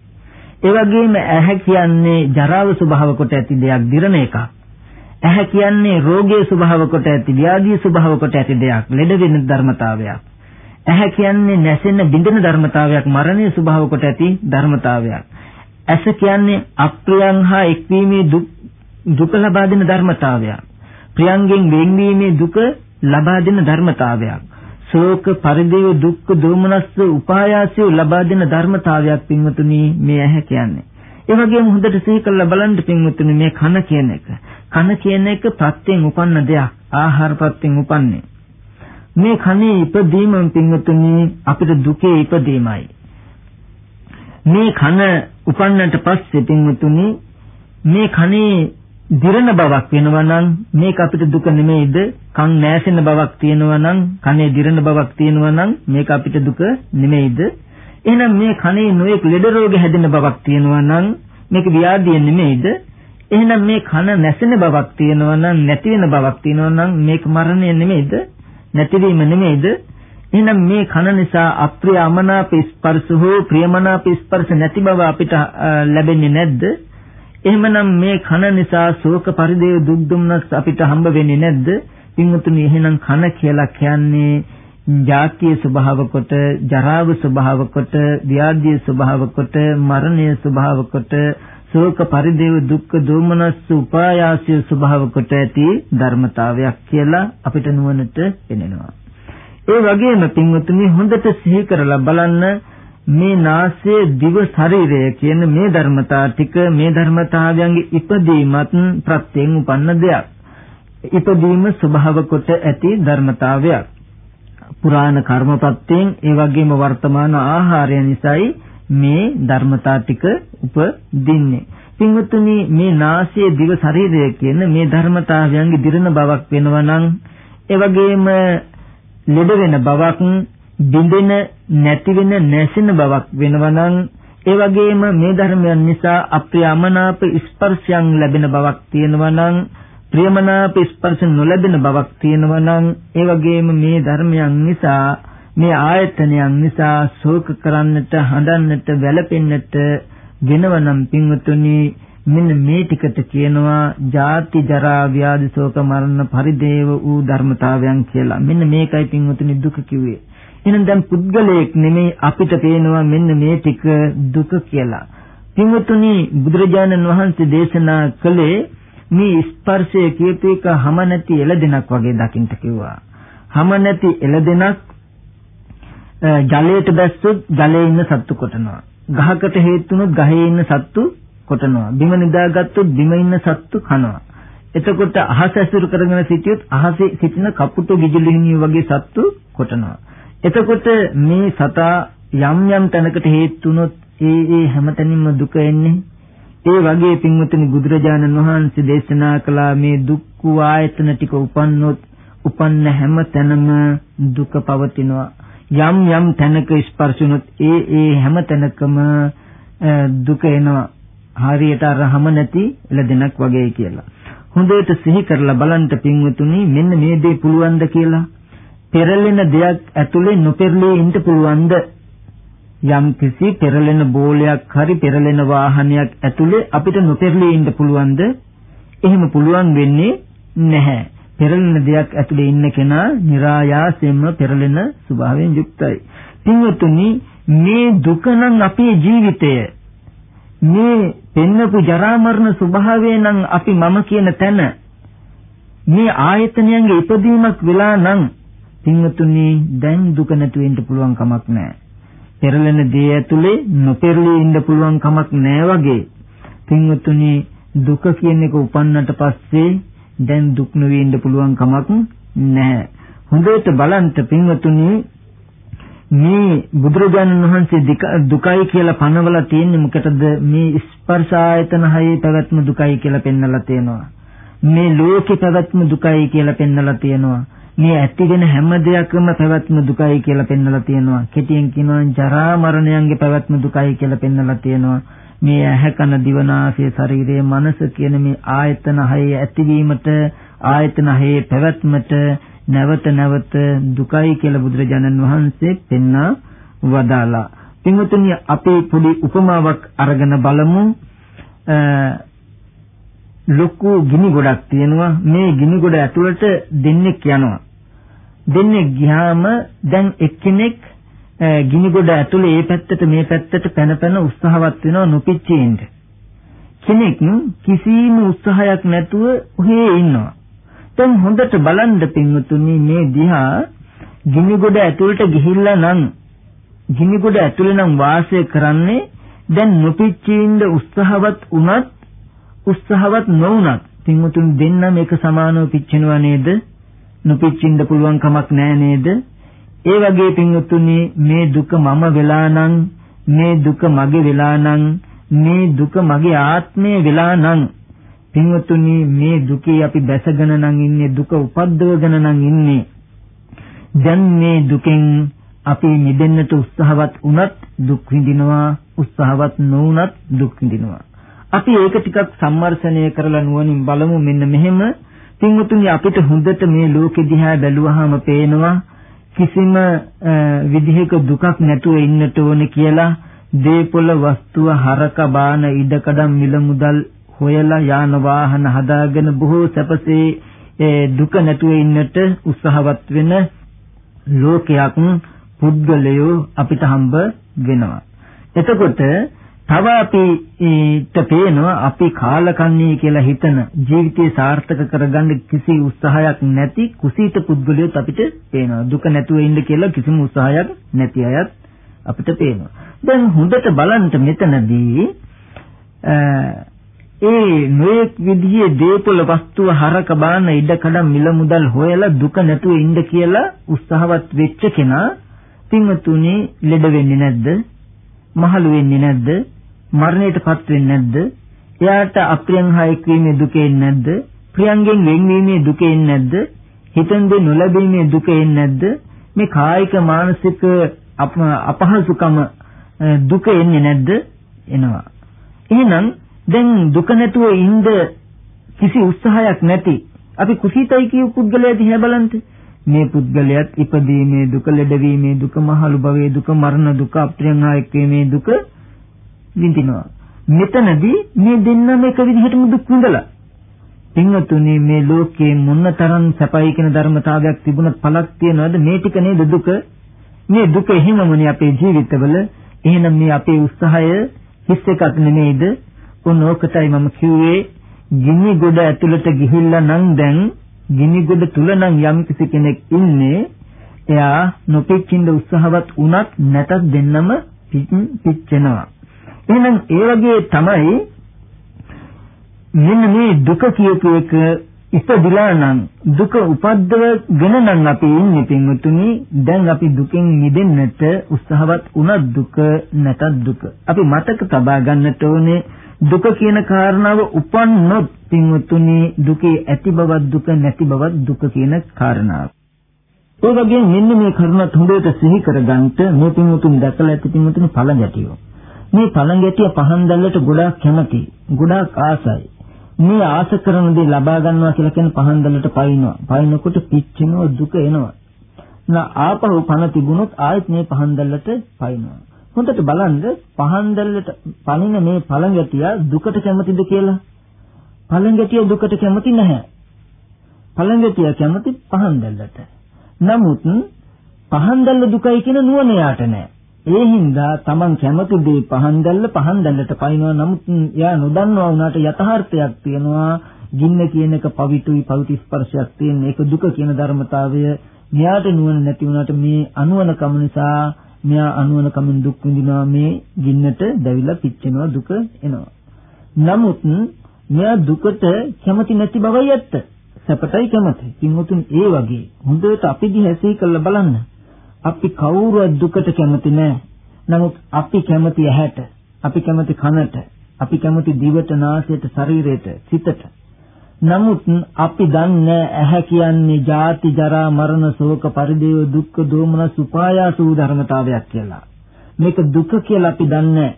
ඒ වගේම ඇහැ කියන්නේ ජරාව ස්වභාව කොට ඇති දෙයක්, දිරණ එකක්. ඇහැ කියන්නේ රෝගයේ ස්වභාව කොට ඇති ව්‍යාධියේ ස්වභාව කොට ඇති දෙයක් ලෙඩ වෙන ධර්මතාවයක් ඇහැ කියන්නේ නැසෙන බිඳෙන ධර්මතාවයක් මරණයේ ස්වභාව කොට ඇති ධර්මතාවයක් ඇස කියන්නේ අප්‍රියං හා එක්වීමේ දුක ලබා දෙන ධර්මතාවයක් ප්‍රියංගෙන් වෙන්වීමේ දුක ලබා දෙන ධර්මතාවයක් ශෝක පරිදේව දුක්ඛ දෝමනස්ස උපායාසය ලබා දෙන ධර්මතාවයක් පින්වතුනි මේ ඇහැ කියන්නේ ඒ වගේම හොඳට සිහි කරලා බලන්න පින්වතුනි මේ කන කියන එක. කන කියන එක ප්‍රත්‍යයෙන් උපන්න දෙයක්. ආහාර ප්‍රත්‍යයෙන් උපන්නේ. මේ කනේ ඉපදීම පින්වතුනි අපිට දුකේ ඉපදීමයි. මේ කන උපන්නට පස්සේ පින්වතුනි මේ කනේ දිරන බවක් වෙනවා නම් මේක අපිට දුක නෙමෙයිද? කන් නැසෙන බවක් තියෙනවා නම් කනේ දිරන බවක් තියෙනවා නම් මේක අපිට දුක නෙමෙයිද? එහෙනම් මේ කනේ නොයෙක් ලෙඩ රෝග හැදෙන බවක් තියෙනවා නම් මේක ව්‍යාධිය නෙමෙයිද? එහෙනම් මේ කන නැසෙන බවක් තියෙනවා නම් නැති වෙන බවක් තියෙනවා නම් මේක මරණය නෙමෙයිද? නැතිවීම නෙමෙයිද? එහෙනම් මේ කන නිසා අප්‍රිය අමනාප ස්පර්ශ හෝ ප්‍රියමනාප ස්පර්ශ නැති බව අපිට ලැබෙන්නේ නැද්ද? එහෙමනම් මේ කන නිසා ශෝක පරිදේව දුක් දුම්නස් අපිට හම්බ වෙන්නේ නැද්ද? පින්වතුනි එහෙනම් කන කියලා කියන්නේ ජාතිය ස්වභාව කොට, ජරාව ස්වභාව කොට, ව්‍යාධිය ස්වභාව කොට, මරණය ස්වභාව කොට, ශෝක පරිදේව දුක්ඛ දෝමනස් උපායාසය ස්වභාව කොට ඇති ධර්මතාවයක් කියලා අපිට නුවණට පෙනෙනවා. ඒ වගේම පින්වතුනි හොඳට සිහි කරලා බලන්න මේ නාසය දිව ශරීරය කියන මේ ධර්මතා ටික මේ ධර්මතාවයන්ගේ ඉපදීමත් ප්‍රත්‍යයෙන් උපන්න දෙයක්. ඉපදීම ස්වභාව කොට ඇති ධර්මතාවයක්. පුරාණ කර්මපත්තෙන් ඒ වගේම වර්තමාන ආහාරය නිසායි මේ ධර්මතා ටික උපදින්නේ. පින්වත්නි මේ නාසය දිව ශරීරය කියන මේ ධර්මතාවයන්ගේ දිරන බවක් වෙනවා නම් ඒ වගේම ලෙඩ වෙන බවක් බිඳෙන නැති වෙන නැසෙන බවක් වෙනවා නම් ඒ වගේම මේ ධර්මයන් නිසා අප්‍රියමනාප ස්පර්ශයන් ලැබෙන බවක් තියෙනවා නම් ප්‍රියමනාප ස්පර්ශ නොලැබෙන බවක් තියෙනවා නම් ඒ වගේම මේ ධර්මයන් නිසා මේ ආයතනයන් නිසා ශෝක කරන්නට හඬන්නට වැළපෙන්නට වෙනවනම් පින්වතුනි මෙන්න මේ ටිකට කියනවා ජාති ජරා ව්‍යාධි ශෝක මරණ පරිදේව වූ ධර්මතාවයන් කියලා. මෙන්න මේකයි පින්වතුනි දුක කිව්වේ. එහෙනම් දැන් පුද්ගලයෙක් නෙමෙයි අපිට පේනවා මෙන්න මේ ටික දුක කියලා. පින්වතුනි බුදුරජාණන් වහන්සේ දේශනා කළේ මේ ස්පර්ශය කියපු එක හැම නැති එළදෙනක් වගේ දකින්න කිව්වා. හැම නැති එළදෙනක් ජලයට බැස්සොත් ජලයේ ඉන්න සත්තු කොටනවා. ගහකට හේතුනොත් ගහේ ඉන්න සත්තු කොටනවා. බිම නිදාගත්තොත් බිම ඉන්න සත්තු කනවා. එතකොට අහස ඇසුරු කරගෙන සිටියොත් අහසේ සිටින කපුටු ගිජලිහිණිය වගේ සත්තු කොටනවා. එතකොට මේ සතා යම් යම් තැනකට හේතුනොත් ඒ ඒ හැමතැනින්ම දුක එන්නේ. ඒ වගේ පින්වතුනි බුදුරජාණන් වහන්සේ දේශනා කළා මේ දුක්ඛ ආයතන ටික උපන්නොත් උපන්න හැම තැනම දුක පවතිනවා. යම් යම් තැනක ස්පර්ශුනොත් ඒ ඒ හැම තැනකම දුක එනවා. හරියට අරහම නැති එළදෙනක් වගේ කියලා. හොඳට සිහි කරලා බලන්න පින්වතුනි මෙන්න මේ දේ පුළුවන්ද කියලා? පෙරලෙන දෙයක් ඇතුලේ නොපෙරළී ඉන්න පුළුවන්ද යම් කිසි පෙරලෙන බෝලයක් හරි පෙරලෙන වාහනයක් ඇතුලේ අපිට නොපෙරළී ඉන්න පුළුවන්ද? එහෙම පුළුවන් වෙන්නේ නැහැ. පෙරලෙන දෙයක් ඇතුලේ ඉන්න කෙනා નિરાයාසයෙන්ම පෙරලෙන ස්වභාවයෙන් යුක්තයි. පින්වතුනි මේ දුක නම් අපේ ජීවිතය මේ පෙන්නපු ජරා මරණ ස්වභාවය නම් අපි මම කියන තැන මේ ආයතනයන්ගේ ඉපදීමක් වෙලා නම් පින්වතුනි දැන් දුක නැතුව ඉන්න පුළුවන් කමක් නැහැ. පෙරලෙන දේ ඇතුලේ නොපෙරළී ඉන්න පුළුවන් කමක් නෑ වගේ. පින්වතුනි දුක කියන එක උපන්නට පස්සේ දැන් දුක් නොවී ඉන්න පුළුවන් කමක් නැහැ. හොඳට බලන්න පින්වතුනි මේ බුදුරජාණන් වහන්සේ දුකයි කියලා පනවලා තියෙන්නේ මොකටද? මේ ස්පර්ශ ආයතන හයේ පැවැත්ම දුකයි කියලා පෙන්නලා තියෙනවා. මේ ලෝකේ පැවැත්ම දුකයි කියලා පෙන්නලා තියෙනවා. මේ ඇති වෙන හැම දෙයක්ම පැවැත්ම දුකයි කියලා පෙන්වලා තියෙනවා. කෙටියෙන් කියනවා ජරා මරණයන්ගේ පැවැත්ම දුකයි කියලා පෙන්වලා තියෙනවා. මේ ඇහැ කන දිවනාසය ශරීරය මනස කියන මේ ආයතන හයේ ඇතිවීමට ආයතන හයේ පැවැත්මට නැවත නැවත දුකයි කියලා බුදුරජාණන් වහන්සේ පෙන්වා වදාලා. පින්වතුනි අපි පොඩි උපමාවක් අරගෙන බලමු. ලොකු ගිනි ගොඩක් තියෙනවා මේ ගිනි ගොඩ ඇතුළට දෙන්නෙක් යනවා දෙන්නේ ගියාම දැන් එක්කෙනෙක් ගිනි ගොඩ ඇතුලේ මේ පැත්තට මේ පැත්තට පැන පැන උත්සාහවත් වෙනවා නොපිච්චෙන්න. කෙනෙක් කිසිම උත්සාහයක් නැතුව ඔහේ ඉන්නවා. දැන් හොඳට බලන්න පින්වතුනි මේ දිහා ගිනි ගොඩ ඇතුළට ගිහිල්ලා නම් ගිනි ගොඩ ඇතුලේ නම් වාසය කරන්නේ දැන් නොපිච්චින්න උත්සාහවත් වුණත් උත්සාහවත් නොවුණත් පින්වතුන් දෙන්නම එක සමානව පිච්චෙනවා නේද? නොපිච්චින්න පුළුවන් කමක් නැහැ නේද? ඒ වගේ පින්වතුනි මේ දුක මම වෙලා නම් මේ දුක මගේ වෙලා නම් මේ දුක මගේ ආත්මය වෙලා නම් පින්වතුනි මේ දුකේ අපි බැසගෙන නම් ඉන්නේ දුක උපද්දවගෙන නම් ඉන්නේ. දැන් මේ දුකෙන් අපි මිදෙන්නට උත්සාහවත් වුණත් දුක් විඳිනවා උත්සාහවත් නොවුණත් දුක් විඳිනවා. අපි ඒක ටිකක් සම්මර්ෂණය කරලා නුවණින් බලමු මෙන්න මෙහෙම. පින්වතුනි අපිට හොඳට මේ ලෝකෙ දිහා බැලුවාම පේනවා කිසිම විදිහක දුකක් නැතුව ඉන්නට ඕනේ කියලා දීපොළ වස්තුව හරක බාන ඉඩකඩම් මිල මුදල් හොයලා යාන වාහන හදාගෙන බොහෝ සැපසේ දුක නැතුව ඉන්නට උත්සාහවත් වෙන ලෝකයක් පුද්ගලයෝ අපිට හම්බ වෙනවා. එතකොට තව අපිට පේනවා අපි කාලකන්ණී කියලා හිතන ජීවිතය සාර්ථක කරගන්න කිසි උත්සාහයක් නැති කුසීත පුද්ගලයෝත් අපිට පේනවා. දුක නැතුව ඉන්න කියලා කිසිම උත්සාහයක් නැති අයත් අපිට පේනවා. දැන් හොඳට බලන්න මෙතනදී ඒ නොයෙක් විදිහේ දීපල වස්තුව හරක බාන ඉඩකඩම් මිල මුදල් හොයලා දුක නැතුව ඉන්න කියලා උත්සාහවත් වෙච්ච කෙනා පින්වතුනි ලෙඩ වෙන්නේ නැද්ද? මහලු වෙන්නේ නැද්ද? මරණයටපත් වෙන්නේ නැද්ද? එයාට අප්‍රියං හායක වීමේ දුක එන්නේ නැද්ද? ප්‍රියංගෙන් වෙන්වීමේ දුක එන්නේ නැද්ද? හිතෙන්ද නොලැබීමේ දුක එන්නේ නැද්ද? මේ කායික මානසික අපහසුකම දුක එන්නේ නැද්ද? එනවා. එහෙනම් දැන් දුක නැතුව ඉන්න කිසි උත්සාහයක් නැති අපි කුසීතයි කියු පුද්ගලයා දිහා බලන්න මේ පුද්ගලයාත් ඉපදීමේ දුක ලෙඩවීමේ දුක මහලු භවයේ දුක මරණ දුක අප්‍රියංගායක වීමේ දුක විඳිනවා. මෙතනදී මේ දෙන්නම එක විදිහටම දුක් විඳලා. පින්වතුනි මේ ලෝකයේ මොනතරම් සැපයි කියන ධර්මතාවයක් තිබුණත් පළක් තියනවද? මේ ටික නේද දුක? මේ දුක එහෙමමනේ අපේ ජීවිතවල. එහෙනම් මේ අපේ උත්සාහය හිස් එකක් නෙමෙයිද? උනෝකටයි මම කිව්වේ. ගිනි ගොඩ ඇතුළට ගිහිල්ලා නම් දැන් ගිනි ගොඩ තුල නම් යම් කිසි කෙනෙක් ඉන්නේ එයා නොපෙච්චින්න උත්සාහවත් වුණත් නැතත් දෙන්නම පිච්චෙනවා. එහෙනම් ඒ වගේ තමයි මෙන්න මේ දුක කියපු එක ඉපදිලා නම් දුක උපද්දවගෙන නම් අපි ඉන්නේ පින්වතුනි දැන් අපි දුකෙන් මිදෙන්නට උත්සාහවත් වුණත් දුක නැතත් දුක අපි මතක තබා ගන්නට ඕනේ දුක කියන කාරණාව උපන්නොත් පින්වතුනි දුකේ ඇති බවක් දුක නැති බවක් දුක කියන කාරණාව. ඒ වගේම මෙන්න මේ කරුණත් හොඳට සිහි කරගන්නට මේ පින්වතුන් දැකලා ඇති පින්වතුනි පළඟැටියෝ. මේ පළඟැටිය පහන් දැල්ලට ගොඩාක් කැමති, ගොඩාක් ආසයි. මේ ආස කරන දේ ලබා ගන්නවා කියලා කියන පහන් දැල්ලට පයින්නවා. පයින්නකොට පිච්චෙනවා දුක එනවා. නා ආපහු පණ තිබුණොත් ආයෙත් මේ පහන් දැල්ලට පයින්නවා. හොඳට බලන්න පහන් දැල්ලට පනින මේ පළඟැටිය දුකට කැමතිද කියලා. පළඟැටිය දුකට කැමති නැහැ. පළඟැටිය කැමති පහන් දැල්ලට. නමුත් පහන් දැල්ල දුකයි කියන නුවණ යාට නැහැ. ඒ හින්දා Taman කැමති දේ පහන් දැල්ල පහන් දැල්ලට පයින්නවා. නමුත් එයා නොදන්නවා වුණාට යථාර්ථයක් තියෙනවා. ගින්න කියන එක පවිතුයි පවිතු ස්පර්ශයක් තියෙන ඒක දුක කියන ධර්මතාවය මෙයාට නුවණ නැති වුණාට මේ අනුවණකම නිසා මෙයා අනුවන කමින් දුක් විඳිනවා මේ ගින්නට දැවිලා පිච්චෙනවා දුක එනවා. නමුත් මෙයා දුකට කැමති නැති බවයි ඇත්ත. සැපටයි කැමති. කිමුතුන් ඒ වගේ හොඳට අපි දිහා කරලා බලන්න. අපි කවුරුවත් දුකට කැමති නැහැ. නමුත් අපි කැමති ඇහැට, අපි කැමති කනට, අපි කැමති දිවට, නාසයට, ශරීරයට, සිතට. නමුත් අපි දන්නේ ඇහැ කියන්නේ ජාති ජරා මරණ ශෝක පරිදේව දුක්ඛ දෝමනස් උපායාස වූ ධර්මතාවයක් කියලා. මේක දුක කියලා අපි දන්නේ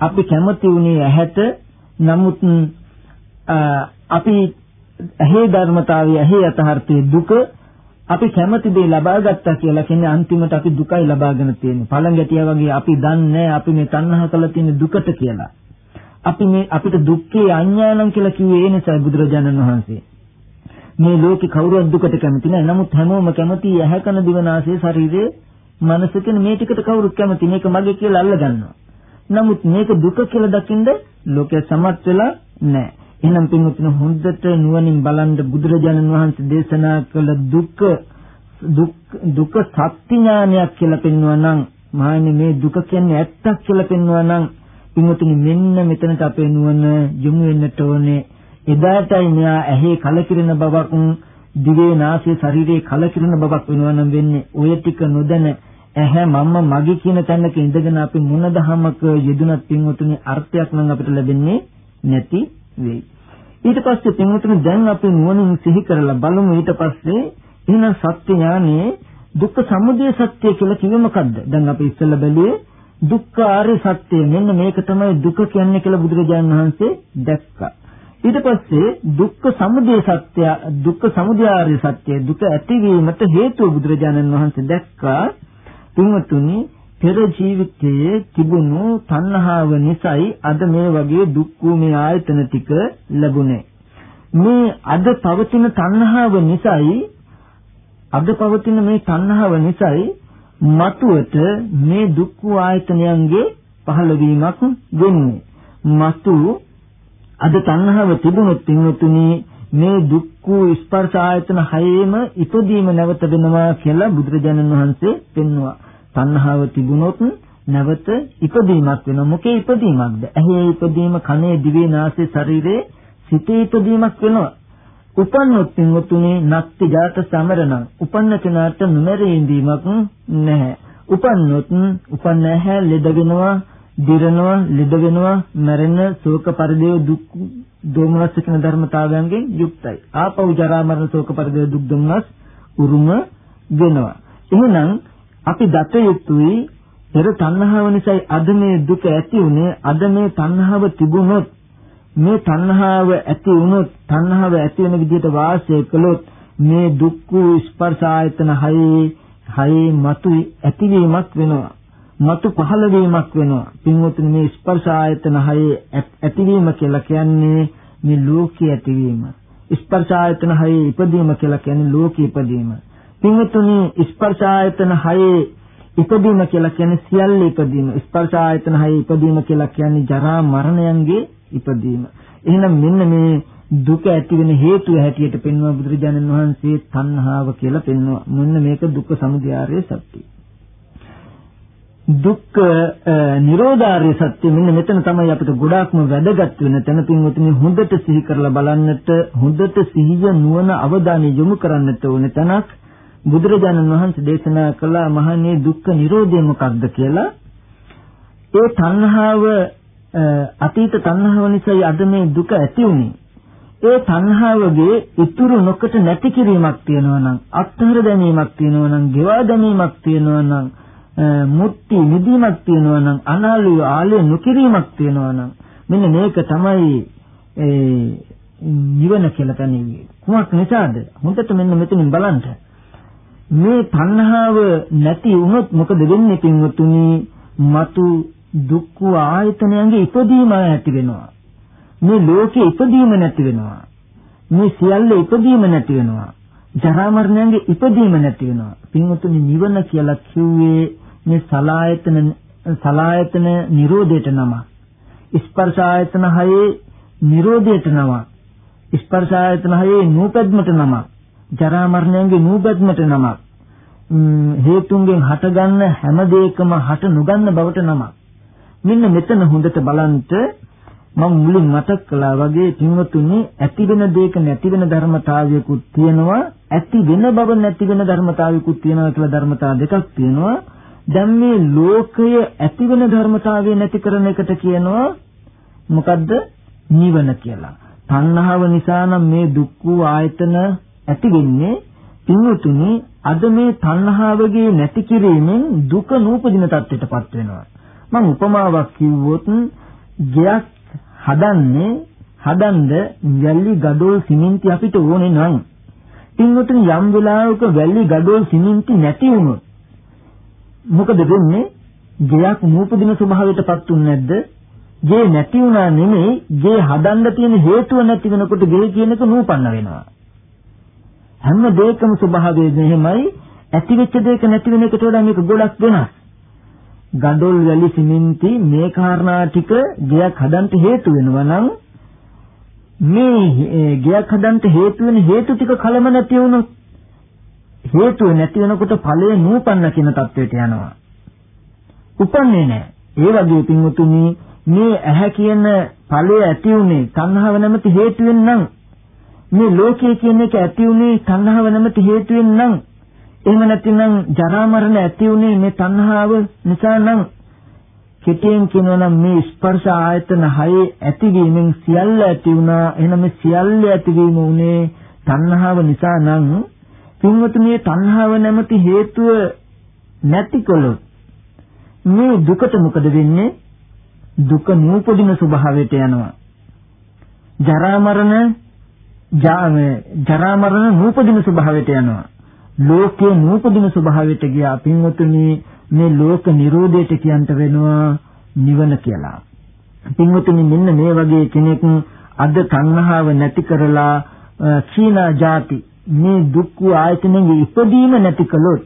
අපි කැමති උනේ ඇහැට නමුත් අපි ඇහි ධර්මතාවය ඇහි යථාර්ථයේ දුක අපි කැමති දේ ලබා ගත්තා කියලා කියන්නේ අන්තිමට අපි දුකයි ලබාගෙන තියෙන්නේ. පළඟැටියා වගේ අපි දන්නේ අපි මේ තණ්හා කළ තියෙන දුකට කියලා. අපි මේ අපිට දුක්ඛේ අඥානං කියලා කිව්වේ ඒ නිසා බුදුරජාණන් වහන්සේ. මේ ලෝකේ කවුරුවත් දුකට කැමති නැහැ. නමුත් හැමෝම කැමති ඇහැකන දිවනාසය ශරීරයේ මනස කියන මේ ටිකට කවුරුත් කැමති. මේක මගේ කියලා අල්ලගන්නවා. නමුත් මේක දුක කියලා දකින්ද ලෝකයේ සමත් වෙලා නැහැ. එහෙනම් පින්වත්නි හොඳට නුවණින් බලන්න බුදුරජාණන් වහන්සේ දේශනා කළ දුක දුක් දුක සත්‍ය ඥානයක් කියලා පෙන්වනවා නම් මාන්නේ මේ දුක කියන්නේ ඇත්තක් කියලා පෙන්වනවා නම් පින්වතුනි මෙන්න මෙතනට අපේ නුවණ යොමු වෙන්නට ඕනේ. එදාටයි මෙයා ඇහි කලකිරෙන බවක් දිවේ නාසයේ ශරීරයේ කලකිරෙන බවක් වෙනවා නම් වෙන්නේ ඔය ටික නොදැන ඇහැ මම්ම මගේ කියන තැනක ඉඳගෙන අපි මොන දහමක යෙදුනත් පින්වතුනි අර්ථයක් නම් අපිට ලැබෙන්නේ නැති වෙයි. ඊට පස්සේ පින්වතුනි දැන් අපි නුවණින් සිහි කරලා බලමු ඊට පස්සේ එහෙනම් සත්‍ය ඥානේ දුක්ඛ සමුදය සත්‍ය කියලා කිව්වේ මොකද්ද? දැන් අපි ඉස්සෙල්ලා බැලුවේ දුක්ඛ ආර්ය සත්‍ය මෙන්න මේක තමයි දුක කියන්නේ කියලා බුදුරජාණන් වහන්සේ දැක්කා. ඊට පස්සේ දුක්ඛ සමුදය සත්‍ය දුක්ඛ සමුදය ආර්ය සත්‍ය දුක ඇතිවීමට හේතුව බුදුරජාණන් වහන්සේ දැක්කා. තුන්වතුනි පෙර ජීවිතයේ තිබුණු තණ්හාව නිසායි අද මේ වගේ දුක් මේ ආයතන ටික ලැබුණේ. මේ අද පවතින තණ්හාව නිසායි අද පවතින මේ තණ්හාව නිසායි මතුවට මේ දුක් ආයතනයන්ගේ පහළවීමක් වෙන්නේ. මතු අද තණ්හාව තිබුණොත් පින්වතුනි මේ දුක් ස්පර්ශ ආයතන හයේම ඉපදීම නැවත වෙනවා කියලා බුදුරජාණන් වහන්සේ පෙන්වුවා. තණ්හාව තිබුණොත් නැවත ඉපදීමක් වෙනවා. මොකේ ඉපදීමක්ද? ඇහි ඉපදීම, කනේ, දිවේ, නාසයේ, ශරීරයේ සිතේ ඉපදීමක් වෙනවා. උපන්නොත් පින්වතුනි නත්ති ජාත සමරණ උපන්න කෙනාට නොමරී ඉඳීමක් නැහැ. උපන්නොත් උපන්න ඇහැ ලෙඩ වෙනවා, දිරනවා, ලෙඩ වෙනවා, මැරෙන, ශෝක පරිදේව දුක් දෝමනස් කියන ධර්මතාවයන්ගෙන් යුක්තයි. ආපෞ ජරා මරණ ශෝක පරිදේව දුක් දෝමනස් උරුම වෙනවා. එහෙනම් අපි දත යුතුයි. පෙර තණ්හාව නිසායි අද මේ දුක ඇති උනේ අද මේ තණ්හාව තිබුණොත් මේ තණ්හාව ඇති වුණොත් තණ්හාව ඇති වෙන විදිහට වාසය කළොත් මේ දුක්ඛ ස්පර්ශ ආයතන හයේ හයේ මතු ඇතිවීමක් වෙනවා. මතු පහළ වීමක් වෙනවා. පින්වතුනි මේ ස්පර්ශ ආයතන හයේ ඇතිවීම කියලා කියන්නේ මේ ලෝකයේ ඇතිවීම. ස්පර්ශ ආයතන හයේ ඉපදීම කියලා කියන්නේ ලෝකයේ ඉපදීම. පින්වතුනි ස්පර්ශ ආයතන හයේ ඉපදීම කියලා කියන්නේ සියල්ල ඉපදීම. ස්පර්ශ ආයතන හයේ ඉපදීම කියලා කියන්නේ ජරා මරණයන්ගේ ඉපදීම. එහෙනම් මෙන්න මේ දුක ඇති වෙන හේතුව හැටියට පෙන්වන බුදුරජාණන් වහන්සේ තණ්හාව කියලා පෙන්වනවා. මෙන්න මේක දුක්ඛ සමුදයාරයේ සත්‍යය. දුක්ඛ නිරෝධාර්ය සත්‍ය මෙන්න මෙතන තමයි අපිට ගොඩාක්ම වැදගත් වෙන තැන පින්වතුනි හොඳට සිහි කරලා බලන්නට හොඳට සිහිය නුවණ අවධානය යොමු කරන්නට ඕන තැනක් බුදුරජාණන් වහන්සේ දේශනා කළ මහන්නේ දුක්ඛ නිරෝධය මොකක්ද කියලා. ඒ තණ්හාව අතීත තණ්හාව නිසා අද මේ දුක ඇති වුනේ ඒ තණ්හාවගේ ඉතුරු නොකට නැති කිරීමක් තියෙනවා නම් අත්හැර දැමීමක් තියෙනවා නම් ගෙවා දැමීමක් තියෙනවා නම් මුක්ති නිදීමක් තියෙනවා නම් අනාලු ආලය නොකිරීමක් තියෙනවා නම් මෙන්න මේක තමයි ඒ නිවන කියලා කියන්නේ කුමක් නිසාද? හොඳට මෙන්න මෙතනින් බලන්න. මේ තණ්හාව නැති වුණොත් මොකද වෙන්නේ පින්වතුනි? మతు දුක්ඛ ආයතනයන්ගේ ඉපදීම ඇති වෙනවා. මේ ලෝකේ ඉපදීම නැති වෙනවා. මේ සියල්ල ඉපදීම නැති වෙනවා. ජරා මරණයන්ගේ ඉපදීම නැති වෙනවා. පින්වතුනි නිවන කියලා කිව්වේ මේ සලායතන සලායතන නිරෝධයට නම. ස්පර්ශ ආයතන හයේ නිරෝධයට නම. ස්පර්ශ ආයතන හයේ නූපද්මට නමක්. ජරා මරණයන්ගේ නූබැද්මට නමක්. හේතුන්ගෙන් හටගන්න හැම දෙයකම හට නොගන්න බවට නමක්. මෙන්න මෙතන හොඳට බලන්ට මම මුලින් මතක් කළා වගේ පින්වතුනි ඇති වෙන දෙයක නැති වෙන ධර්මතාවයකුත් තියෙනවා ඇති වෙන බව නැති වෙන ධර්මතාවයකුත් තියෙනවා කියලා ධර්මතාව දෙකක් තියෙනවා දැන් මේ ලෝකය ඇති වෙන ධර්මතාවය නැති කරන එකට කියනවා මොකද්ද නිවන කියලා. තණ්හාව නිසා නම් මේ දුක්ඛ ආයතන ඇති වෙන්නේ පින්වතුනි අද මේ තණ්හාවගේ නැති කිරීමෙන් දුක නූපදින තත්ත්වයටපත් වෙනවා. මම උපමාවක් කිව්වොත් ගයක් හදන්නේ හදන්ද වැලි ගඩොල් සිමෙන්ති අපිට ඕනේ නම් පින්වතුනි යම් වෙලාවක වැලි ගඩොල් සිමෙන්ති නැති වුණොත් මොකද වෙන්නේ? ගයක් නූපදින ස්වභාවයටපත් උන්නේ නැද්ද? ගේ නැති වුණා නෙමෙයි ගේ හදන්න තියෙන හේතුව නැති වෙනකොට ගේ කියන එක නූපන්න වෙනවා. හැම දෙයකම ස්වභාවය මෙහෙමයි ඇති වෙච්ච දෙයක නැති වෙන එකට වඩා මේක ගොඩක් වෙනස්. ගඩොල් වැලි සිමෙන්ති මේ කාරණා ටික ගයක් හදන්න හේතු වෙනවා නම් මේ ගයක් හදන්න හේතු වෙන හේතු ටික කලම නැති වුණොත් හේතුව නැති වෙනකොට ඵලය නූපන්න කියන தത്വයට යනවා. උපන්නේ නැහැ. ඒ වගේ පින්වතුනි මේ ඇහැ කියන ඵලය ඇති උනේ තණ්හාව නැමැති හේතුවෙන් නම් මේ ලෝකයේ කියන එක ඇති උනේ තණ්හාව නැමැති හේතුවෙන් නම්. එහෙම නැතිනම් ජරා මරණ ඇති උනේ මේ තණ්හාව නිසා නම්. කෙටියෙන් කියනවා නම් මේ ස්පර්ශ ආයතන හයේ ඇතිවීමෙන් සියල්ල ඇති වුණා. එහෙනම් මේ සියල්ල ඇතිවීම උනේ තණ්හාව නිසා නම්. පින්වතුනි තණ්හාව නැමැති හේතුව නැතිකොළොත් මේ දුකට මොකද වෙන්නේ? දුක නූපදින ස්වභාවයට යනවා. ජරා මරණ ජරා මරණ නූපදින ස්වභාවයට යනවා. ලෝකයේ නූපදින ස්වභාවයට ගියා පින්වතුනි මේ ලෝක නිරෝධයට කියන්ට වෙනවා නිවන කියලා. පින්වතුනි මෙන්න මේ වගේ කෙනෙක් අද තණ්හාව නැති කරලා චීනා ಜಾති මේ දුක්ඛ ආයතනෙගේ ඉපදීම නැති කළොත්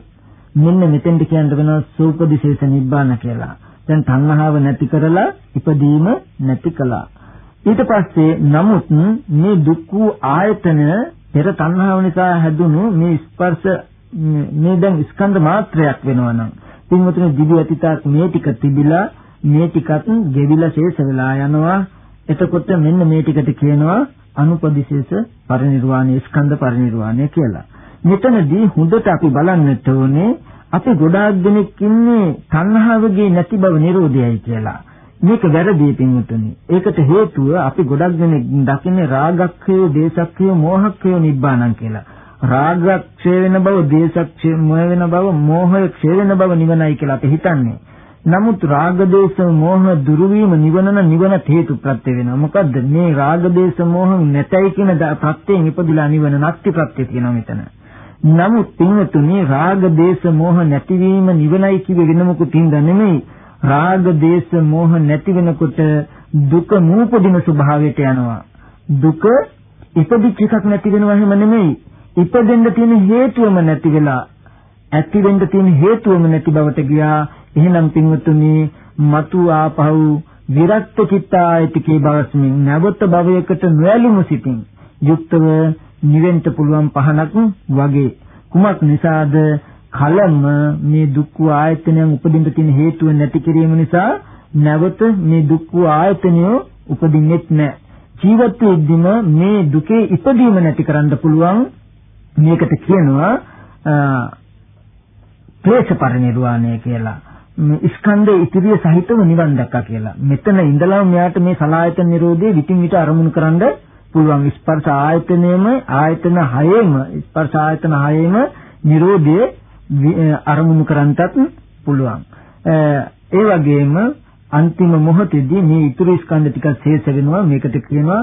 මෙන්න මෙතෙන්ට කියන්න වෙනවා සූපදිශේෂ නිබ්බාන කියලා. දැන් තණ්හාව නැති කරලා ඉපදීම නැති කළා. ඊට පස්සේ නමුත් මේ දුක් වූ ආයතන පෙර තණ්හාව නිසා හැදුණු මේ ස්පර්ශ මේ දැන් ස්කන්ධ මාත්‍රයක් වෙනවා නම් පින්වතුනි දිවි අතීතක් මේ ටික තිබිලා මේ ටිකත් ගෙවිලා ශේෂ වෙලා යනවා. එතකොට මෙන්න මේ ටිකට කියනවා අනුපදිශේෂ පරිනිර්වාණය ස්කන්ධ පරිනිර්වාණය කියලා. මෙතනදී හොඳට අපි බලන්නට ඕනේ අපි ගොඩාක් දෙනෙක් ඉන්නේ තණ්හාවගේ නැති බව නිරෝධයයි කියලා. මේක වැරදි පින්වතුනි. ඒකට හේතුව අපි ගොඩක් දෙනෙක් දකින්නේ රාගක්ඛය, දේශක්ඛය, මෝහක්ඛය නිබ්බාණං කියලා. රාගක්ෂය වෙන බව, දේශක්ෂය වෙන බව, මෝහය ක්ෂය වෙන බව නිවනයි කියලා අපි හිතන්නේ. නමුත් රාග දේශ මොහ දුරු වීම නිවන නිවන හේතු ප්‍රත්‍ය වෙනවා. මොකද්ද මේ රාග දේශ මොහ නැතයි කියන ප්‍රත්‍යයෙන් ඉපදිලා නිවන නැති ප්‍රත්‍ය තියෙනවා මෙතන. නමුත් පින්වතුනි රාග දේශ මොහ නැතිවීම නිවනයි කිව්වේ වෙන මොකුත් හින්දා නෙමෙයි. රාග දේශ මොහ නැති වෙනකොට දුක නූපදින ස්වභාවයට යනවා. දුක ඉපදිච්ච එකක් නැති වෙනවා එහෙම නෙමෙයි. ඉපදෙන්න තියෙන හේතුවම නැති වෙලා ඇති වෙන්න තියෙන හේතුවම නැති බවට ගියා එහෙනම් පින්වතුනි మතු ආපහු විරක්ත චිත්තායතිකේ බවස්මින් නැවත භවයකට නොඇලුණු සිටින් යුක්තව නිවෙන්න පුළුවන් පහනක් වගේ කුමක් නිසාද කලම මේ දුක් වූ ආයතනයන් උපදින්න තියෙන හේතුව නැති කිරීම නිසා නැවත මේ දුක් වූ ආයතනය උපදින්නෙත් නැහැ. ජීවත් වෙද්දිම මේ දුකේ ඉපදීම නැති කරන්න පුළුවන් මේකට කියනවා ක්ලේශ පරිනිර්වාණය කියලා. ස්කන්ධයේ ඉතිරිය සහිතව නිවන් දැක්කා කියලා. මෙතන ඉඳලා මෙයාට මේ සලායතන නිරෝධයේ විтин විට අරමුණු කරන්න පුළුවන් ස්පර්ශ ආයතනයේම ආයතන හයේම ස්පර්ශ ආයතන හයේම නිරෝධයේ අරමුණු කරන්නටත් පුළුවන්. ඒ වගේම අන්තිම මොහොතේදී මේ ඉතුරු ස්කන්ධ ටික ශේෂ වෙනවා. මේකට කියනවා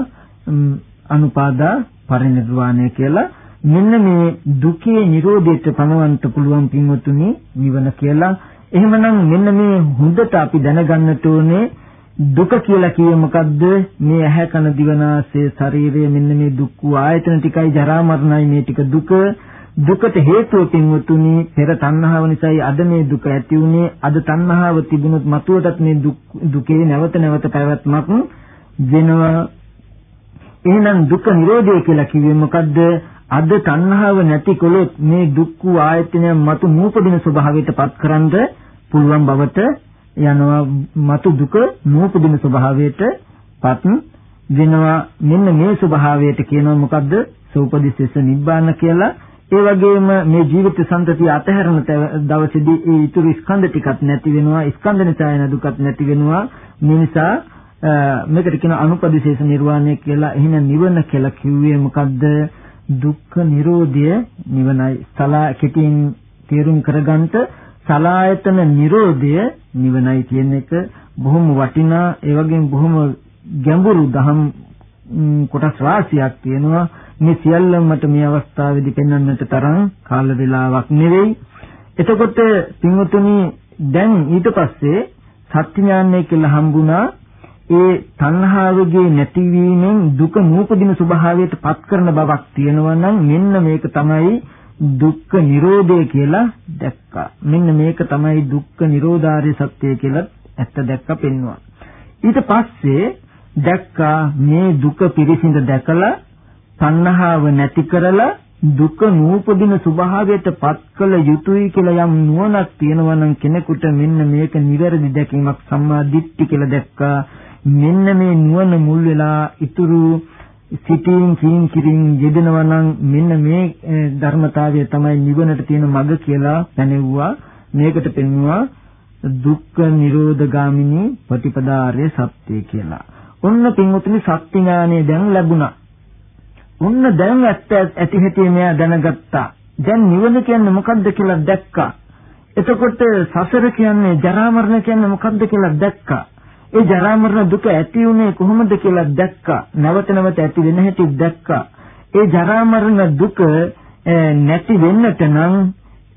අනුපාදා පරිනිර්වාණය කියලා. මෙන්න මේ දුකේ නිරෝධයට පණවන්න පුළුවන් පින්වතුනි නිවන කියලා එහෙමනම් මෙන්න මේ හොඳට අපි දැනගන්නට ඕනේ දුක කියලා කියේ මොකද්ද? මේ ඇහැ කන දිවනාසය ශරීරය මෙන්න මේ දුක් ආයතන ටිකයි ජරා මරණයි මේ ටික දුක. දුකට හේතුව පින්වතුනි පෙර තණ්හාව නිසායි අද මේ දුක ඇති වුනේ. අද තණ්හාව තිබුණොත් මතුවටත් මේ දුකේ නැවත නැවත පැවැත්මක් වෙනවා. එහෙනම් දුක නිරෝධය කියලා කිව්වේ මොකද්ද? අද තණ්හාව නැතිකොලොත් මේ දුක්ඛ ආයතනය මතු නූපදින ස්වභාවයට පත්කරන්ද පුළුවන් බවට යනවා මතු දුක නූපදින ස්වභාවයට පත් වෙනවා මෙන්න මේ ස්වභාවයට කියනවා මොකද්ද සෝපදිස්සස නිබ්බාන කියලා ඒ වගේම මේ ජීවිත සම්පතිය අතහැරන දවසේදී ඒ ඊතුරු ස්කන්ධ ටිකක් නැති වෙනවා ස්කන්ධ නිසා එන දුකත් නැති වෙනවා. මේ නිසා මේකට කියන අනුපදිශේෂ නිර්වාණය කියලා එහෙනම් නිවන කියලා කිව්වේ මොකද්ද? දුක්ඛ නිරෝධය නිවනයි. සලා කෙටින් තේරුම් කරගන්නට සලායතන නිරෝධය නිවනයි කියන එක බොහොම වටිනා ඒ වගේම බොහොම ගැඹුරු දහම් කොටස් රාශියක් තියෙනවා. මේ සියල්ලම මට මේ අවස්ථාවේදී පෙන්වන්නට තරම් කාල වේලාවක් නෙවෙයි එතකොට පින්වතුනි දැන් ඊට පස්සේ සත්‍ය ඥානය කියලා හම්බුණා ඒ තණ්හාවගේ නැතිවීමෙන් දුක නූපදින ස්වභාවයට පත් කරන බවක් තියෙනවා නම් මෙන්න මේක තමයි දුක්ඛ නිරෝධය කියලා දැක්කා. මෙන්න මේක තමයි දුක්ඛ නිරෝධාර්ය සත්‍යය කියලා ඇත්ත දැක්ක පෙන්වුවා. ඊට පස්සේ දැක්කා මේ දුක පිරිසිඳ දැකලා තණ්හාව නැති කරලා දුක නූපදින ස්වභාවයට පත් කළ යුතුයි කියලා යම් නුවණක් තියෙනවා නම් කෙනෙකුට මෙන්න මේක නිවැරදි දැකීමක් සම්මා දිට්ඨි කියලා දැක්කා. මෙන්න මේ නුවණ මුල් වෙලා ඉතුරු සිතින් කින් කිරින් යෙදෙනවා නම් මෙන්න මේ ධර්මතාවය තමයි නිවනට තියෙන මඟ කියලා පැනෙවුවා මේකට පෙන්වුවා දුක්ඛ නිරෝධ ගාමිනී ප්‍රතිපදාර්ය සත්‍ය කියලා. ඔන්න පින්වතුනි සත්‍ය ඥානය දැන් ලැබුණා. ඔන්න දැන් ඇත්ත ඇති හැටි මෙයා දැනගත්තා. දැන් නිවන කියන්නේ මොකද්ද කියලා දැක්කා. එතකොට සසර කියන්නේ ජරා මරණ කියන්නේ මොකද්ද කියලා දැක්කා. ඒ ජරා මරණ දුක ඇති උනේ කොහොමද කියලා දැක්කා. නැවත නැවත ඇති වෙන හැටි දැක්කා. ඒ ජරා මරණ දුක නැති වෙන්නට නම්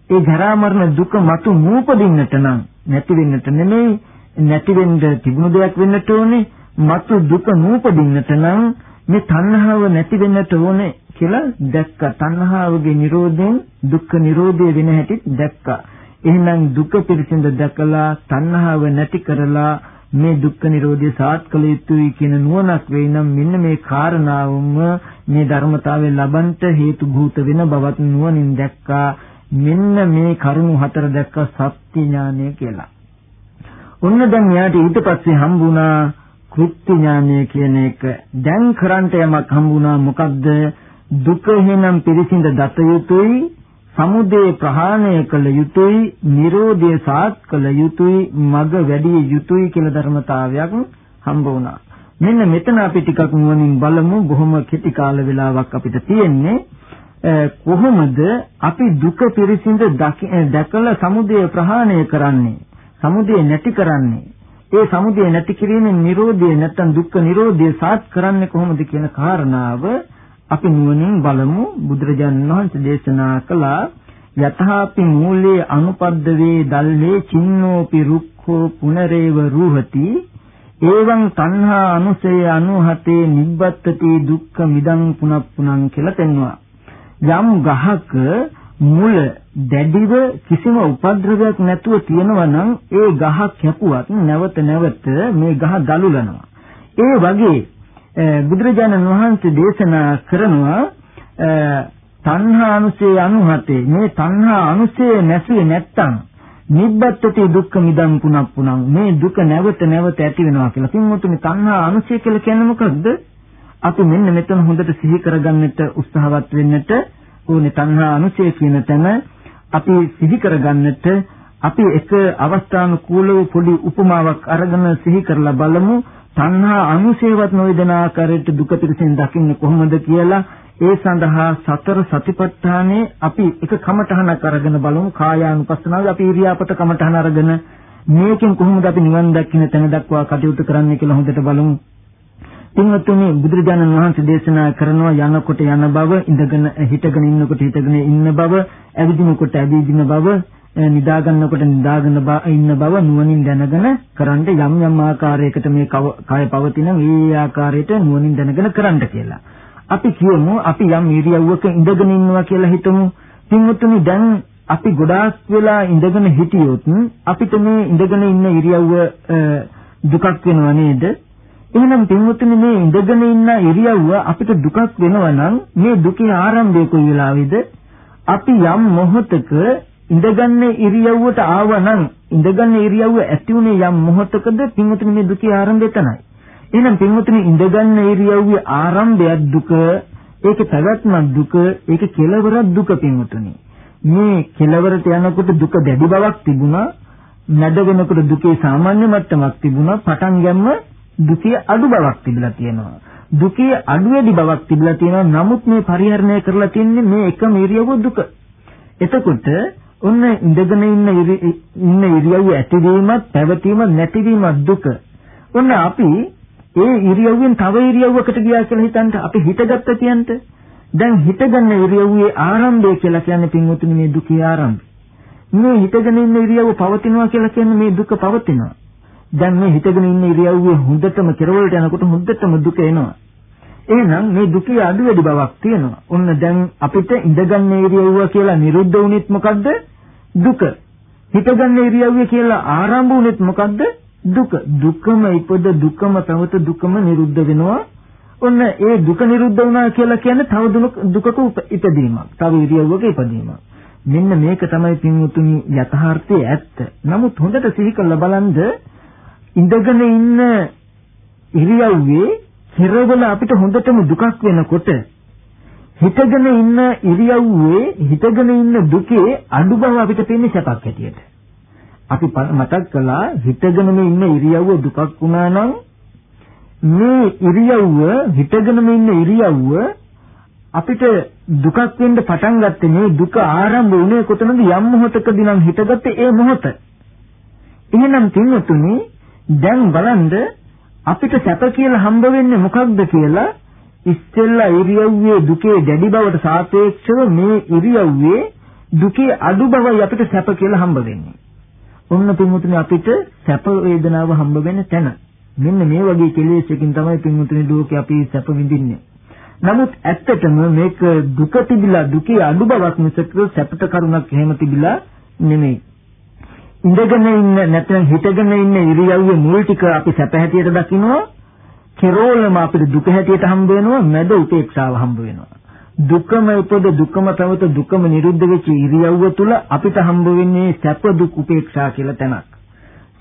ඒ ජරා මරණ දුක මතු නූපදින්නට නම් නැති වෙන්නට නෙමෙයි නැති වෙන්න තිබුණු දෙයක් වෙන්නට ඕනේ. මතු දුක නූපදින්නට නම් මේ තණ්හාව නැති වෙන්නට ඕනේ කියලා දැක්කා. තණ්හාවගේ Nirodhen දුක්ඛ Nirodhe වෙන හැටි දැක්කා. එහෙනම් දුක පිරිසිඳ දැකලා තණ්හාව නැති කරලා මේ දුක්ඛ නිරෝධය සාත් කළ යුතුයි කියන නුවණක් වෙයි නම් මෙන්න මේ කාරණාවම මේ ධර්මතාවය ලබන්ට හේතු භූත වෙන බවත් නුවණින් දැක්කා මෙන්න මේ කරුණු හතර දැක්ක සත්‍ය ඥානය කියලා. ඔන්න දැන් යාට ඊට පස්සේ හම්බුණා කෘත්‍ය ඥානය කියන එක. දැන් කරන්ට යමක් හම්බුණා මොකද්ද? දුක හේනම් පිරිසිඳ දත යුතුයි, සමුදය ප්‍රහාණය කළ යුතුයි, Nirodha සාත් කළ යුතුයි, මග වැඩි යුතුයි කියලා ධර්මතාවයක් හම්බ වුණා. මෙන්න මෙතන අපි ටිකක් නුවණින් බලමු බොහොම කෙටි කාල වේලාවක් අපිට තියෙන්නේ. කොහොමද අපි දුක පිරිසිඳ දැකලා සමුදය ප්‍රහාණය කරන්නේ? සමුදය නැති කරන්නේ ඒ සමුදය නැති කිරීමෙන් Nirodha නැත්නම් දුක්ඛ Nirodha සාත් කරන්නේ කොහොමද කියන කාරණාව අපි නුවණින් බලමු. බුදුරජාණන් වහන්සේ දේශනා කළා යතහාපි මූලේ අනුපද්දවේ දල්ලේ චින්නෝපි රුක්ඛෝ පුනරේව රූහති. එවං තණ්හා අනුසය අනුහතේ නිබ්බත්තති දුක්ඛ මිදං පුනප්පුනං කියලා පෙන්වුවා. යම් ගහක මුල දැඩිව කිසිම උපද්‍රවයක් නැතුව තියෙනවා නම් ඒ ගහ කැපුවත් නැවත නැවත මේ ගහ දලුලනවා. ඒ වගේ බුදුරජාණන් වහන්සේ දේශනා කරනවා තණ්හා අනුසය අනුහතේ මේ තණ්හා අනුසය නැසුවේ නැත්තම් නිබ්බත්ති දුක්ඛ මිදං පුනප්පුනං මේ දුක නැවත නැවත ඇති වෙනවා කියලා. පින්වතුනි තණ්හා අනුසය කියලා කියන්නේ මොකක්ද? අපි මෙන්න මෙතන හොඳට සිහි කරගන්නට උත්සාහවත් වෙන්නට ඕනේ තණ්හා අනුසය කියන තැන අපි සිහි කරගන්නට අපි එක අවස්ථානුකූලව පොඩි උපමාවක් අරගෙන සිහි කරලා බලමු. තණ්හා අනුසේවත් නොවේදන ආකාරයට දුක පිරසෙන් දකින්නේ කොහොමද කියලා. ඒ සඳහා සතර සතිපට්ඨානේ අපි එක කමඨහනක් අරගෙන බලමු. කායානුපස්සනාවේ අපි ඉරියාපත කමඨහන අරගෙන මේකෙන් කොහොමද අපි නිවන් දකින්න තැන දක්වා කටයුතු කරන්න කියලා හොඳට බලමු. පින්වත්නි බුදුරජාණන් වහන්සේ දේශනා කරනවා යනකොට යන බව ඉඳගෙන හිටගෙන ඉන්නකොට හිටගෙන ඉන්න බව ඇවිදිනකොට ඇවිදින බව නිදා ගන්නකොට නිදාගෙන ඉන්න බව නුවණින් දැනගෙන කරන්න යම් යම් ආකාරයකට මේ කය පවතින මේ ආකාරයට නුවණින් දැනගෙන කරන්න කියලා. අපි කියමු අපි යම් ඉරියව්වක ඉඳගෙන ඉන්නවා කියලා හිතමු. පින්වත්නි දැන් අපි ගොඩාක් වෙලා ඉඳගෙන හිටියොත් අපිට මේ ඉඳගෙන ඉන්න ඉරියව්ව දුකක් වෙනව නේද? එහෙනම් පින්වතුනි මේ ඉඳගෙන ඉන්න ඉරියව්ව අපිට දුකක් වෙනවා නම් මේ දුකේ ආරම්භය කොයි වෙලාවේද? අපි යම් මොහොතක ඉඳගන්න ඉරියව්වට ආවනම් ඉඳගන්න ඉරියව්ව ඇති උනේ යම් මොහොතකද පින්වතුනි මේ දුකේ ආරම්භය තනයි. එහෙනම් පින්වතුනි ඉඳගන්න ඉරියව්වේ ආරම්භය දුක, ඒකේ පැවැත්ම දුක, ඒකේ කෙලවරක් දුක පින්වතුනි. මේ කෙලවරට යනකොට දුක දැඩි බවක් තිබුණා. නැඩ වෙනකොට දුකේ සාමාන්‍ය මට්ටමක් තිබුණා. පටන් ගැම්ම දුකේ අඩු බවක් තිබිලා තියෙනවා. දුකේ අඩු වැඩි බවක් තිබිලා තියෙනවා. නමුත් මේ පරිහරණය කරලා තින්නේ මේ එකම ඉරියව්ව දුක. එතකොට ඔන්න ඉඳගෙන ඉන්න ඉන්න ඉරියව්ව ඇතිවීමත් පැවතීමත් නැතිවීමත් දුක. ඔන්න අපි ඒ ඉරියව්වෙන් තව ඉරියව්වකට ගියා කියලා හිතන්න අපි හිතගත්ත කියන්ට දැන් හිතගන්න ඉරියව්වේ ආරම්භය කියලා කියන්නේ පින්වතුනි මේ දුකේ ආරම්භය. මේ හිතගෙන ඉන්න ඉරියව්ව පවතිනවා කියලා කියන්නේ මේ දුක පවතිනවා. දැන් මේ හිතගෙන ඉන්න ඉරියව්වේ හොඳටම කෙරවලට යනකොට හොඳටම දුක එනවා. එහෙනම් මේ දුකේ අඩු වැඩි බවක් තියෙනවා. ඔන්න දැන් අපිට ඉඳගන්න ඉරියව්ව කියලා නිරුද්ධ වුණෙත් මොකද්ද? දුක. හිතගන්න ඉරියව්ව කියලා ආරම්භ වුණෙත් මොකද්ද? දුක. දුකම ඉපද දුකම තවත දුකම නිරුද්ධ වෙනවා. ඔන්න ඒ දුක නිරුද්ධ වුණා කියලා කියන්නේ තව දුකක ඉපදීමක්. තව ඉරියව්වක ඉපදීමක්. මෙන්න මේක තමයි පින්වුතුනි යථාර්ථයේ ඇත්ත. නමුත් හොඳට සිහි කරලා බලන්න ඉඳගෙන ඉන්න ඉරියව්වේ හිරවල අපිට හොඳටම දුකක් වෙනකොට හිතගෙන ඉන්න ඉරියව්වේ හිතගෙන ඉන්න දුකේ අඩු බව අපිට පේන්නේ සැපක් හැටියට. අපි මතක් කළා හිතගෙන ඉන්න ඉරියව්ව දුකක් වුණා නම් මේ ඉරියව්ව හිතගෙන ඉන්න ඉරියව්ව අපිට දුකක් වෙන්න පටන් ගත්තේ මේ දුක ආරම්භ වුණේ කොතනද යම් මොහොතකදී නම් හිතගත්තේ ඒ මොහොත. එහෙනම් තින්නතුනි දැන් බලන්න අපිට සැප කියලා හම්බ වෙන්නේ මොකක්ද කියලා ඉස්සෙල්ලා ඉරියව්වේ දුකේ දැඩි බවට සාපේක්ෂව මේ ඉරියව්වේ දුකේ අඩු බවයි අපිට සැප කියලා හම්බ වෙන්නේ. ඔන්න පින්වතුනි අපිට සැප වේදනාව හම්බ වෙන තැන. මෙන්න මේ වගේ කෙලෙසකින් තමයි පින්වතුනි ලෝකේ අපි සැප විඳින්නේ. නමුත් ඇත්තටම මේක දුක තිබිලා දුකේ අඩු බවක් මිසක සැපට කරුණක් එහෙම තිබිලා නෙමෙයි. ඉඳගෙන ඉන්න නැත්නම් හිටගෙන ඉන්න ඉරියව්වේ මුල් ටික අපි සැප හැටියට දකිනවා. කෙරෝලම අපිට දුක හැටියට හම්බ වෙනවා මැද උපේක්ෂාව හම්බ වෙනවා. දුකම උපද දුකම තවත දුකම නිරුද්ධ වෙච්ච ඉරියව්ව තුල අපිට හම්බ වෙන්නේ සැප දුක් උපේක්ෂා කියලා තැනක්.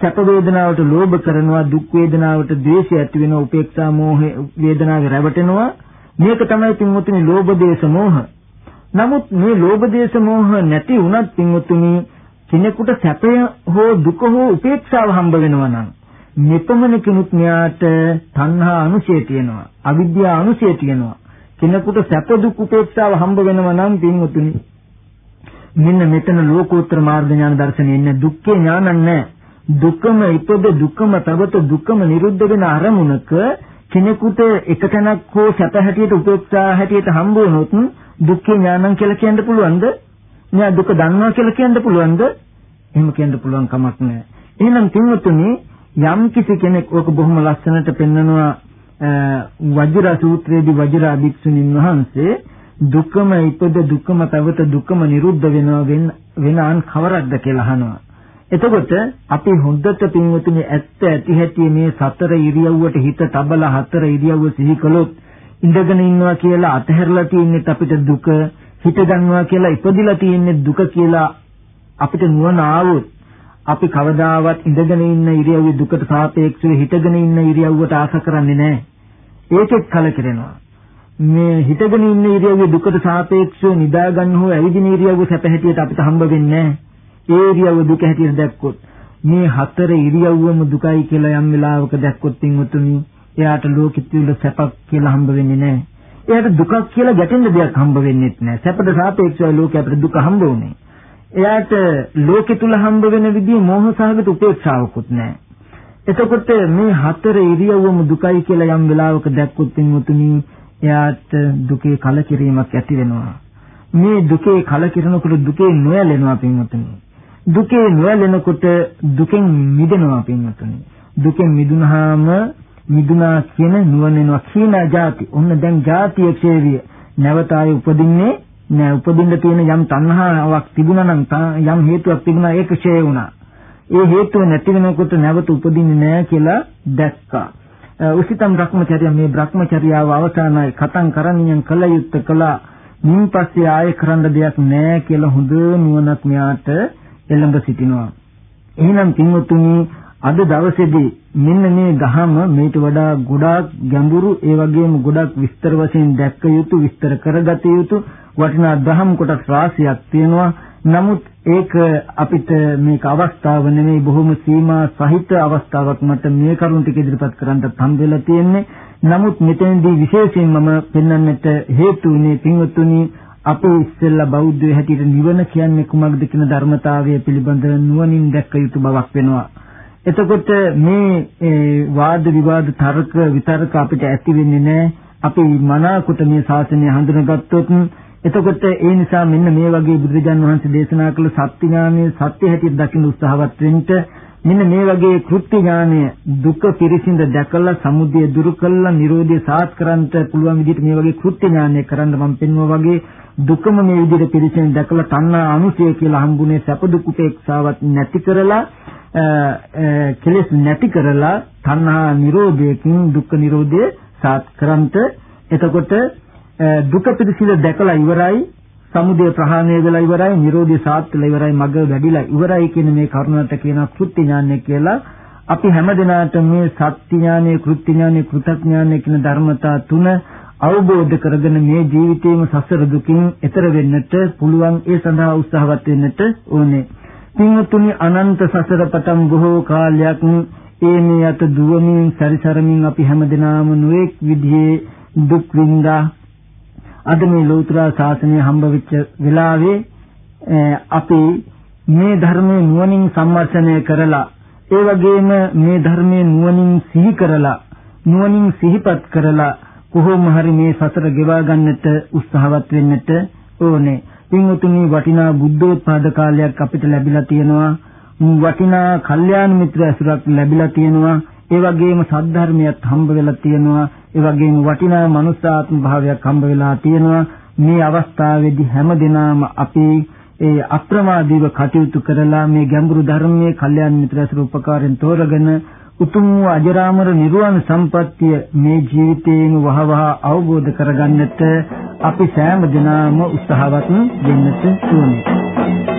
සැප වේදනාවට ලෝභ කරනවා දුක් වේදනාවට ද්වේෂය ඇති වෙනවා උපේක්ෂා මෝහ වේදනාවේ රැවටෙනවා. මේක තමයි පින්වතුනි ලෝභ දේශ මෝහ. නමුත් මේ ලෝභ දේශ මෝහ නැති වුණත් පින්වතුනි කෙනෙකුට සැපය හෝ දුක හෝ උපේක්ෂාව හම්බ වෙනවා නම් මෙපමණ කෙනෙක් මෙයාට තණ්හා අනුශය තියෙනවා අවිද්‍යාව අනුශය තියෙනවා කෙනෙකුට සැප දුක් උපේක්ෂාව හම්බ වෙනවා නම් පින්වතුනි මෙන්න මෙතන ලෝකෝත්තර මාර්ග ඥාන දර්ශනේ ඉන්නේ දුක්ඛේ ඥානක් නැහැ දුකම ඉපද දුකම තවත දුකම නිරුද්ධ වෙන අරමුණක කෙනෙකුට එක තැනක් හෝ සැප හැටියට උපේක්ෂා හැටියට හම්බ වුණොත් දුක්ඛේ ඥානං කියලා කියන්න පුළුවන්ද? නෑ දුක දන්නවා කියලා කියන්න පුළුවන්ද? එහෙම කියන්න පුළුවන් කමක් නෑ. එහෙනම් තින්වතුනි යම් කිසි කෙනෙක් ඕක බොහොම ලස්සනට පෙන්නනවා වජිර සූත්‍රයේදී වජිර අභික්ෂුණීන් වහන්සේ දුකම ඉපද දුකම තවත දුකම නිරුද්ධ වෙනවා වෙන කවරක්ද කියලා අහනවා. එතකොට අපි හොඳට පින්වතුනි ඇත්ත ඇති හැටි මේ සතර ඉරියව්වට හිත තබලා හතර ඉරියව්ව සිහි කළොත් ඉඳගෙන ඉන්නවා කියලා අතහැරලා තියන්නේ අපිට දුක හිත ගන්නවා කියලා ඉපදිලා තියන්නේ දුක කියලා අපිට නුවණ ආවොත් අපි කවදාවත් ඉඳගෙන ඉන්න ඉරියව්වේ දුකට සාපේක්ෂව හිතගෙන ඉන්න ඉරියව්වට ආස කරන්නේ නැහැ. ඒකෙත් කලකිරෙනවා. මේ හිතගෙන ඉන්න ඉරියව්වේ දුකට සාපේක්ෂව නිදා ගන්න හෝ ඇවිදින ඉරියව්ව සැප හැටියට අපිට හම්බ වෙන්නේ නැහැ. ඒ ඉරියව්ව දුක හැටියට දැක්කොත් මේ හතර ඉරියව්වම දුකයි කියලා යම් වෙලාවක දැක්කොත් පින්වතුනි එයාට ලෝකෙත් විල සැපක් කියලා හම්බ වෙන්නේ නැහැ. එයාට දුකක් කියලා ගැටෙන්න දෙයක් හම්බ වෙන්නේත් නැහැ. සැපට සාපේක්ෂව ලෝකේ අපිට දුක හම්බ වුනේ. එයාට ලෝකෙ තුල හම්බ වෙන විදිහේ මෝහ සහගත උපේක්ෂාවකුත් නැහැ. එතකොට මේ හතර ඉරියව්වම දුකයි කියලා යම් වෙලාවක දැක්කොත් පින්වතුනි එයාට දුකේ කලකිරීමක් ඇති වෙනවා. මේ දුකේ කලකිරනකොට දුකේ නොයැලෙනවා පින්වතුනි. දුකේ නොයැලෙනකොට දුකෙන් මිදෙනවා පින්වතුනි. දුකෙන් මිදුනහම මිදුනා කියන නුවණෙනවා කියන જાති. ඔන්න දැන් જાතිය ක්ෂේරිය. නැවත ආය උපදින්නේ නෑ උපදින්න තියෙන යම් තණ්හාවක් තිබුණා නම් යම් හේතුවක් තිබුණා ඒක ක්ෂය වුණා. ඒ හේතුව නැති වෙනකොට නැවත උපදින්නේ නෑ කියලා දැක්කා. උසිතම් භ්‍රමචර්ය මේ භ්‍රමචර්යාව අවසానයි කතං කරණියන් කළ යුත්තේ කළා. මින් පස්සේ ආයෙ කරන්න දෙයක් නෑ කියලා හොඳ නුවණක් මෙයාට එළඹ සිටිනවා. එහෙනම් පින්වතුනි අද දවසේදී මෙන්න මේ දහම මේට වඩා ගොඩාක් ගැඹුරු ඒ වගේම ගොඩාක් විස්තර වශයෙන් දැක්ක යුතු විස්තර කරගත යුතු වටිනා දහම් කොටස් රාශියක් තියෙනවා. නමුත් ඒක අපිට මේක අවස්ථාව නෙමෙයි බොහොම සීමා සහිත අවස්ථාවක් මට මේ කරුණ ටික ඉදිරිපත් කරන්නත් හම් වෙලා තියෙන්නේ. නමුත් මෙතනදී විශේෂයෙන් මම පෙන්වන්නට හේතු වුණේ පින්වතුනි අපේ ඉස්සෙල්ලා බෞද්ධය හැටියට නිවන කියන්නේ කුමක්ද කියන ධර්මතාවය පිළිබඳව නුවණින් දැක්ක යුතු බවක් වෙනවා. එතකොට මේ වාද විවාද තර්ක විතර්ක අපිට ඇති වෙන්නේ නැහැ. අපි මනාකොට මේ ශාසනය හඳුනගත්තොත් එතකොට ඒ නිසා මෙන්න මේ වගේ බුදුරජාන් වහන්සේ දේශනා කළ සත්‍ය ඥානයේ සත්‍ය හැටියට දකින්න උත්සාහවත් වෙන්න මෙන්න මේ වගේ කෘත්‍ය ඥානය දුක පිරිසිඳ දැකලා සමුදය දුරු කළා නිරෝධය සාත් කරන්නට පුළුවන් විදිහට මේ වගේ කෘත්‍ය ඥානය කරන්න මම පෙන්වුවා වගේ දුකම මේ විදිහට පිළිසෙන් දැකලා තණ්හා අනුසය කියලා හම්බුනේ සැප දුක් උපේක්ෂාවත් නැති කරලා කෙලෙස් නැති කරලා තණ්හා නිරෝධයෙන් දුක්ඛ නිරෝධය සාත් කරන්ට එතකොට දුක පිළිසිල දැකලා ඉවරයි සමුදය ප්‍රහාණය වෙලා ඉවරයි නිරෝධය සාත් වෙලා ඉවරයි මග වැඩිලා ඉවරයි කියන මේ කරුණට කියන කෘත්‍ය ඥානය කියලා අපි හැමදෙනාට මේ සත්‍ය ඥානය කෘත්‍ය ඥානය කෘතඥානය කියන ධර්මතා තුන අවබෝධ කරගෙන මේ ජීවිතේම සසර දුකින් එතර වෙන්නට පුළුවන් ඒ සඳහා උත්සාහවත් වෙන්නට ඕනේ. පින්වතුනි අනන්ත සසර පතම් බොහෝ කාලයක් ඒ මේ යත දුවමින් සැරිසරමින් අපි හැමදෙනාම නොඑක් විදිහේ දුක් විඳා අද මේ ලෞතර ශාසනය හම්බ වෙච්ච වෙලාවේ අපි මේ ධර්මයේ නුවණින් සම්මර්ෂණය කරලා ඒ වගේම මේ ධර්මයේ නුවණින් සිහි කරලා නුවණින් සිහිපත් කරලා කොහොම හරි මේ සසර ගෙවා ගන්නට උත්සාහවත් වෙන්නට ඕනේ. පින්වතුනි වටිනා බුද්ධෝත්පාද කාලයක් අපිට ලැබිලා තියෙනවා. වටිනා කල්යාණ මිත්‍ර ඇසුරක් ලැබිලා තියෙනවා. ඒ වගේම සද්ධර්මයක් හම්බ වෙලා තියෙනවා. ඒ වගේම වටිනා මනුස්සාත්ම භාවයක් හම්බ වෙලා තියෙනවා. මේ අවස්ථාවේදී හැම දිනම අපි ඒ අප්‍රමාදීව කටයුතු කරලා මේ ගැඹුරු ධර්මයේ කල්යාණ මිත්‍ර ඇසුර උපකාරයෙන් තෝරගෙන උතුම් වූ අජරාමර නිර්වාණ සම්පත්තිය මේ ජීවිතේම වහවහ අවබෝධ කරගන්නට අපි සෑම දිනම උත්සාහවත් වෙන්නට ඕනේ.